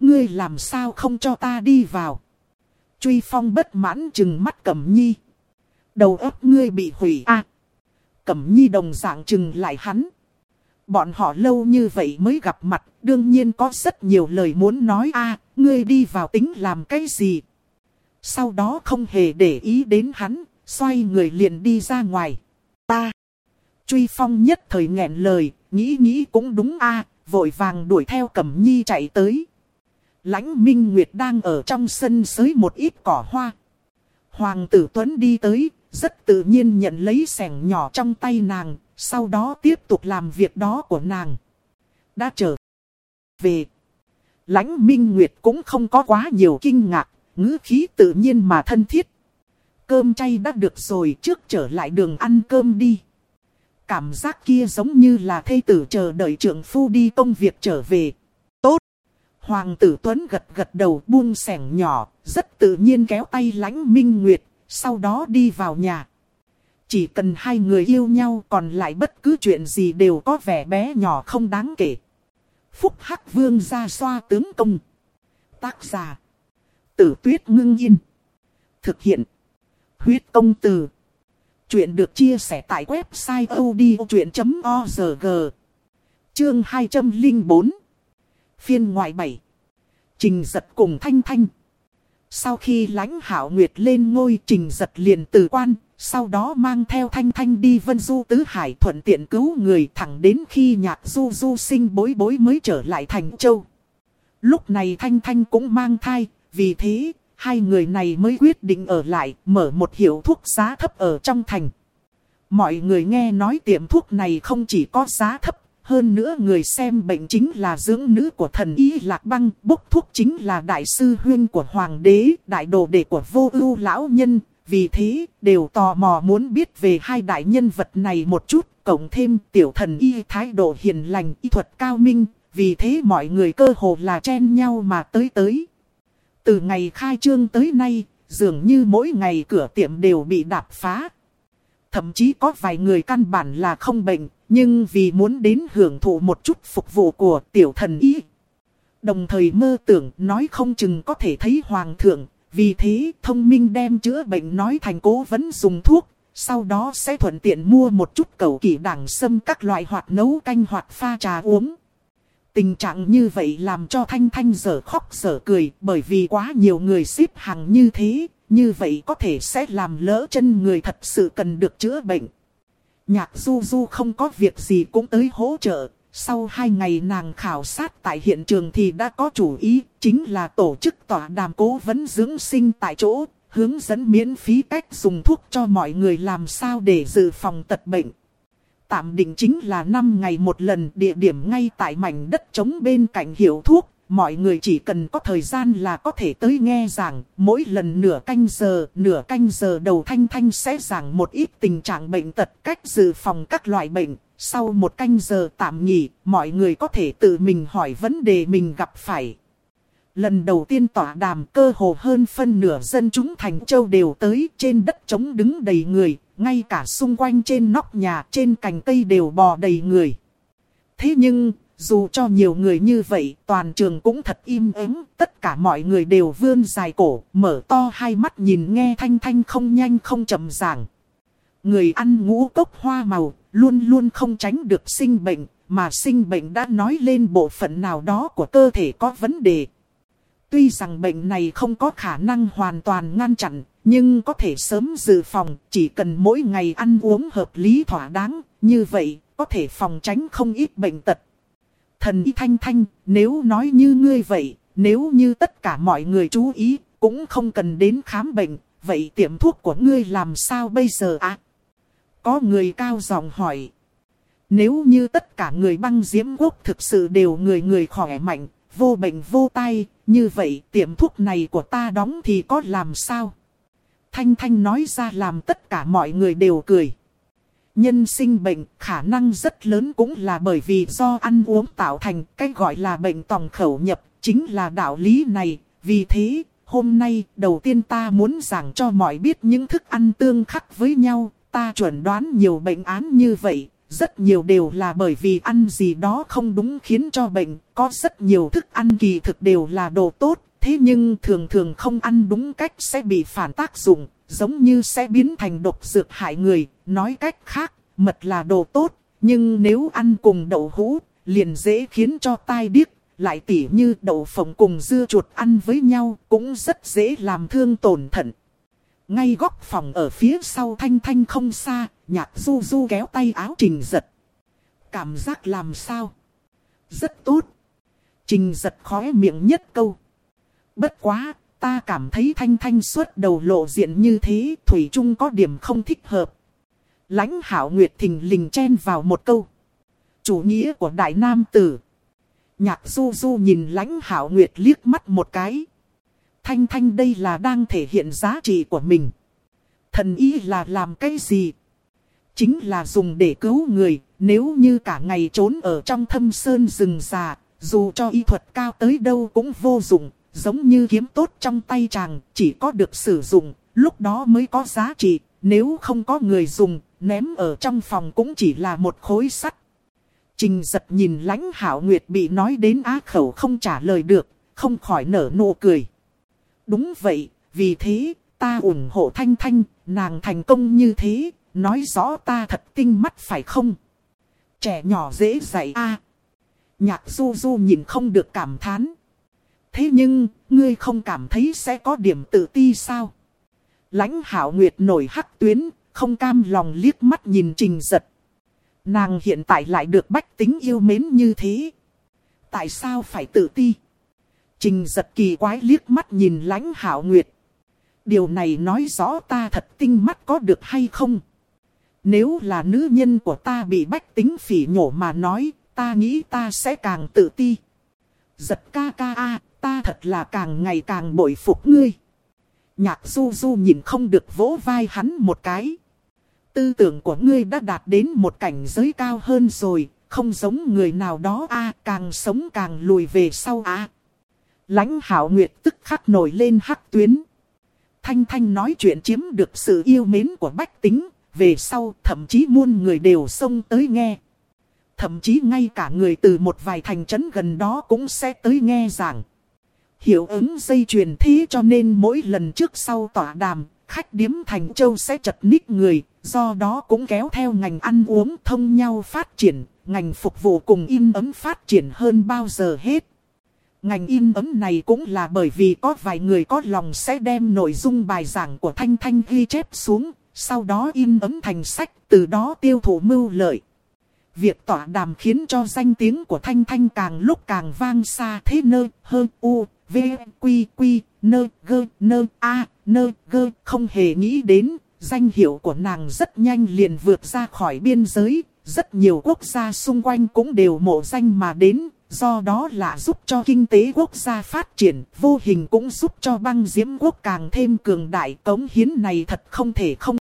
Ngươi làm sao không cho ta đi vào? Truy phong bất mãn chừng mắt Cẩm Nhi. Đầu óc ngươi bị hủy a. Cẩm Nhi đồng dạng chừng lại hắn. Bọn họ lâu như vậy mới gặp mặt, đương nhiên có rất nhiều lời muốn nói a ngươi đi vào tính làm cái gì. Sau đó không hề để ý đến hắn, xoay người liền đi ra ngoài. Ta, truy phong nhất thời nghẹn lời, nghĩ nghĩ cũng đúng a vội vàng đuổi theo Cẩm Nhi chạy tới. Lãnh Minh Nguyệt đang ở trong sân sới một ít cỏ hoa. Hoàng tử Tuấn đi tới, rất tự nhiên nhận lấy sẻng nhỏ trong tay nàng, sau đó tiếp tục làm việc đó của nàng. Đã trở về. Lãnh Minh Nguyệt cũng không có quá nhiều kinh ngạc, ngữ khí tự nhiên mà thân thiết. Cơm chay đã được rồi trước trở lại đường ăn cơm đi. Cảm giác kia giống như là thê tử chờ đợi trưởng phu đi công việc trở về. Tốt. Hoàng tử Tuấn gật gật đầu buông sẻng nhỏ, rất tự nhiên kéo tay lãnh minh nguyệt, sau đó đi vào nhà. Chỉ cần hai người yêu nhau còn lại bất cứ chuyện gì đều có vẻ bé nhỏ không đáng kể. Phúc Hắc Vương ra xoa tướng công. Tác giả. Tử tuyết ngưng yên. Thực hiện. Huyết công từ. Chuyện được chia sẻ tại website odchuyện.org. Chương 204. Phiên ngoại 7. Trình giật cùng Thanh Thanh. Sau khi lãnh hảo nguyệt lên ngôi trình giật liền từ quan, sau đó mang theo Thanh Thanh đi Vân Du Tứ Hải thuận tiện cứu người thẳng đến khi nhạc Du Du sinh bối bối mới trở lại Thành Châu. Lúc này Thanh Thanh cũng mang thai, vì thế hai người này mới quyết định ở lại mở một hiệu thuốc giá thấp ở trong thành. Mọi người nghe nói tiệm thuốc này không chỉ có giá thấp, hơn nữa người xem bệnh chính là dưỡng nữ của thần y lạc băng, bốc thuốc chính là đại sư huyên của hoàng đế, đại đồ đệ của vô ưu lão nhân. Vì thế, đều tò mò muốn biết về hai đại nhân vật này một chút, cộng thêm tiểu thần y thái độ hiền lành, y thuật cao minh, vì thế mọi người cơ hồ là chen nhau mà tới tới. Từ ngày khai trương tới nay, dường như mỗi ngày cửa tiệm đều bị đạp phá. Thậm chí có vài người căn bản là không bệnh, nhưng vì muốn đến hưởng thụ một chút phục vụ của tiểu thần y. Đồng thời mơ tưởng nói không chừng có thể thấy hoàng thượng, vì thế thông minh đem chữa bệnh nói thành cố vẫn dùng thuốc, sau đó sẽ thuận tiện mua một chút cầu kỳ đảng sâm các loại hoạt nấu canh hoạt pha trà uống. Tình trạng như vậy làm cho Thanh Thanh dở khóc dở cười bởi vì quá nhiều người xếp hàng như thế, như vậy có thể sẽ làm lỡ chân người thật sự cần được chữa bệnh. Nhạc du du không có việc gì cũng tới hỗ trợ, sau hai ngày nàng khảo sát tại hiện trường thì đã có chủ ý, chính là tổ chức tòa đàm cố vấn dưỡng sinh tại chỗ, hướng dẫn miễn phí cách dùng thuốc cho mọi người làm sao để dự phòng tật bệnh. Tạm định chính là 5 ngày một lần địa điểm ngay tại mảnh đất trống bên cạnh hiệu thuốc. Mọi người chỉ cần có thời gian là có thể tới nghe giảng, mỗi lần nửa canh giờ, nửa canh giờ đầu thanh thanh sẽ giảng một ít tình trạng bệnh tật, cách dự phòng các loại bệnh. Sau một canh giờ tạm nghỉ, mọi người có thể tự mình hỏi vấn đề mình gặp phải. Lần đầu tiên tỏa đàm cơ hồ hơn phân nửa dân chúng thành châu đều tới trên đất trống đứng đầy người, ngay cả xung quanh trên nóc nhà trên cành cây đều bò đầy người. Thế nhưng, dù cho nhiều người như vậy, toàn trường cũng thật im ắng, tất cả mọi người đều vươn dài cổ, mở to hai mắt nhìn nghe thanh thanh không nhanh không chậm giảng. Người ăn ngũ cốc hoa màu, luôn luôn không tránh được sinh bệnh, mà sinh bệnh đã nói lên bộ phận nào đó của cơ thể có vấn đề. Tuy rằng bệnh này không có khả năng hoàn toàn ngăn chặn, nhưng có thể sớm dự phòng, chỉ cần mỗi ngày ăn uống hợp lý thỏa đáng, như vậy có thể phòng tránh không ít bệnh tật. Thần y thanh thanh, nếu nói như ngươi vậy, nếu như tất cả mọi người chú ý, cũng không cần đến khám bệnh, vậy tiệm thuốc của ngươi làm sao bây giờ ạ? Có người cao giọng hỏi. Nếu như tất cả người băng diễm quốc thực sự đều người người khỏe mạnh, vô bệnh vô tai, như vậy tiệm thuốc này của ta đóng thì có làm sao? Thanh Thanh nói ra làm tất cả mọi người đều cười. Nhân sinh bệnh khả năng rất lớn cũng là bởi vì do ăn uống tạo thành cái gọi là bệnh tòng khẩu nhập, chính là đạo lý này. Vì thế, hôm nay đầu tiên ta muốn giảng cho mọi biết những thức ăn tương khắc với nhau. Ta chuẩn đoán nhiều bệnh án như vậy, rất nhiều đều là bởi vì ăn gì đó không đúng khiến cho bệnh. Có rất nhiều thức ăn kỳ thực đều là đồ tốt, thế nhưng thường thường không ăn đúng cách sẽ bị phản tác dụng, giống như sẽ biến thành độc dược hại người. Nói cách khác, mật là đồ tốt, Nhưng nếu ăn cùng đậu hũ, liền dễ khiến cho tai điếc, lại tỉ như đậu phộng cùng dưa chuột ăn với nhau cũng rất dễ làm thương tổn thận. Ngay góc phòng ở phía sau thanh thanh không xa, nhạc du du kéo tay áo trình giật. Cảm giác làm sao? Rất tốt. Trình giật khóe miệng nhất câu. Bất quá, ta cảm thấy thanh thanh suốt đầu lộ diện như thế, Thủy Trung có điểm không thích hợp. lãnh hảo Nguyệt thình lình chen vào một câu. Chủ nghĩa của Đại Nam Tử. Nhạc du du nhìn lãnh hảo Nguyệt liếc mắt một cái. Thanh thanh đây là đang thể hiện giá trị của mình. Thần ý là làm cái gì? Chính là dùng để cứu người, nếu như cả ngày trốn ở trong thâm sơn rừng già, dù cho y thuật cao tới đâu cũng vô dụng, giống như kiếm tốt trong tay chàng, chỉ có được sử dụng, lúc đó mới có giá trị, nếu không có người dùng, ném ở trong phòng cũng chỉ là một khối sắt. Trình giật nhìn lãnh hảo nguyệt bị nói đến á khẩu không trả lời được, không khỏi nở nụ cười. Đúng vậy, vì thế, ta ủng hộ Thanh Thanh, nàng thành công như thế, nói rõ ta thật tinh mắt phải không? Trẻ nhỏ dễ dạy a Nhạc du du nhìn không được cảm thán. Thế nhưng, ngươi không cảm thấy sẽ có điểm tự ti sao? lãnh hảo nguyệt nổi hắc tuyến, không cam lòng liếc mắt nhìn trình giật. Nàng hiện tại lại được bách tính yêu mến như thế. Tại sao phải tự ti? Trình giật kỳ quái liếc mắt nhìn lãnh hảo nguyệt. Điều này nói rõ ta thật tinh mắt có được hay không? Nếu là nữ nhân của ta bị bách tính phỉ nhổ mà nói, ta nghĩ ta sẽ càng tự ti. Giật ca ca a, ta thật là càng ngày càng bội phục ngươi. Nhạc du du nhìn không được vỗ vai hắn một cái. Tư tưởng của ngươi đã đạt đến một cảnh giới cao hơn rồi, không giống người nào đó a càng sống càng lùi về sau a Lãnh hảo nguyệt tức khắc nổi lên hắc tuyến. Thanh Thanh nói chuyện chiếm được sự yêu mến của bách tính, về sau thậm chí muôn người đều xông tới nghe. Thậm chí ngay cả người từ một vài thành trấn gần đó cũng sẽ tới nghe giảng. Hiệu ứng dây chuyền thế cho nên mỗi lần trước sau tỏa đàm, khách điếm thành châu sẽ chật ních người, do đó cũng kéo theo ngành ăn uống thông nhau phát triển, ngành phục vụ cùng in ấm phát triển hơn bao giờ hết. Ngành in ấm này cũng là bởi vì có vài người có lòng sẽ đem nội dung bài giảng của Thanh Thanh ghi chép xuống, sau đó in ấm thành sách, từ đó tiêu thụ mưu lợi. Việc tỏa đàm khiến cho danh tiếng của Thanh Thanh càng lúc càng vang xa thế nơi hơn u, v, quy, quy, nơ, gơ, nơ, a, nơ, gơ, không hề nghĩ đến, danh hiệu của nàng rất nhanh liền vượt ra khỏi biên giới, rất nhiều quốc gia xung quanh cũng đều mộ danh mà đến, do đó là giúp cho kinh tế quốc gia phát triển, vô hình cũng giúp cho băng diễm quốc càng thêm cường đại cống hiến này thật không thể không.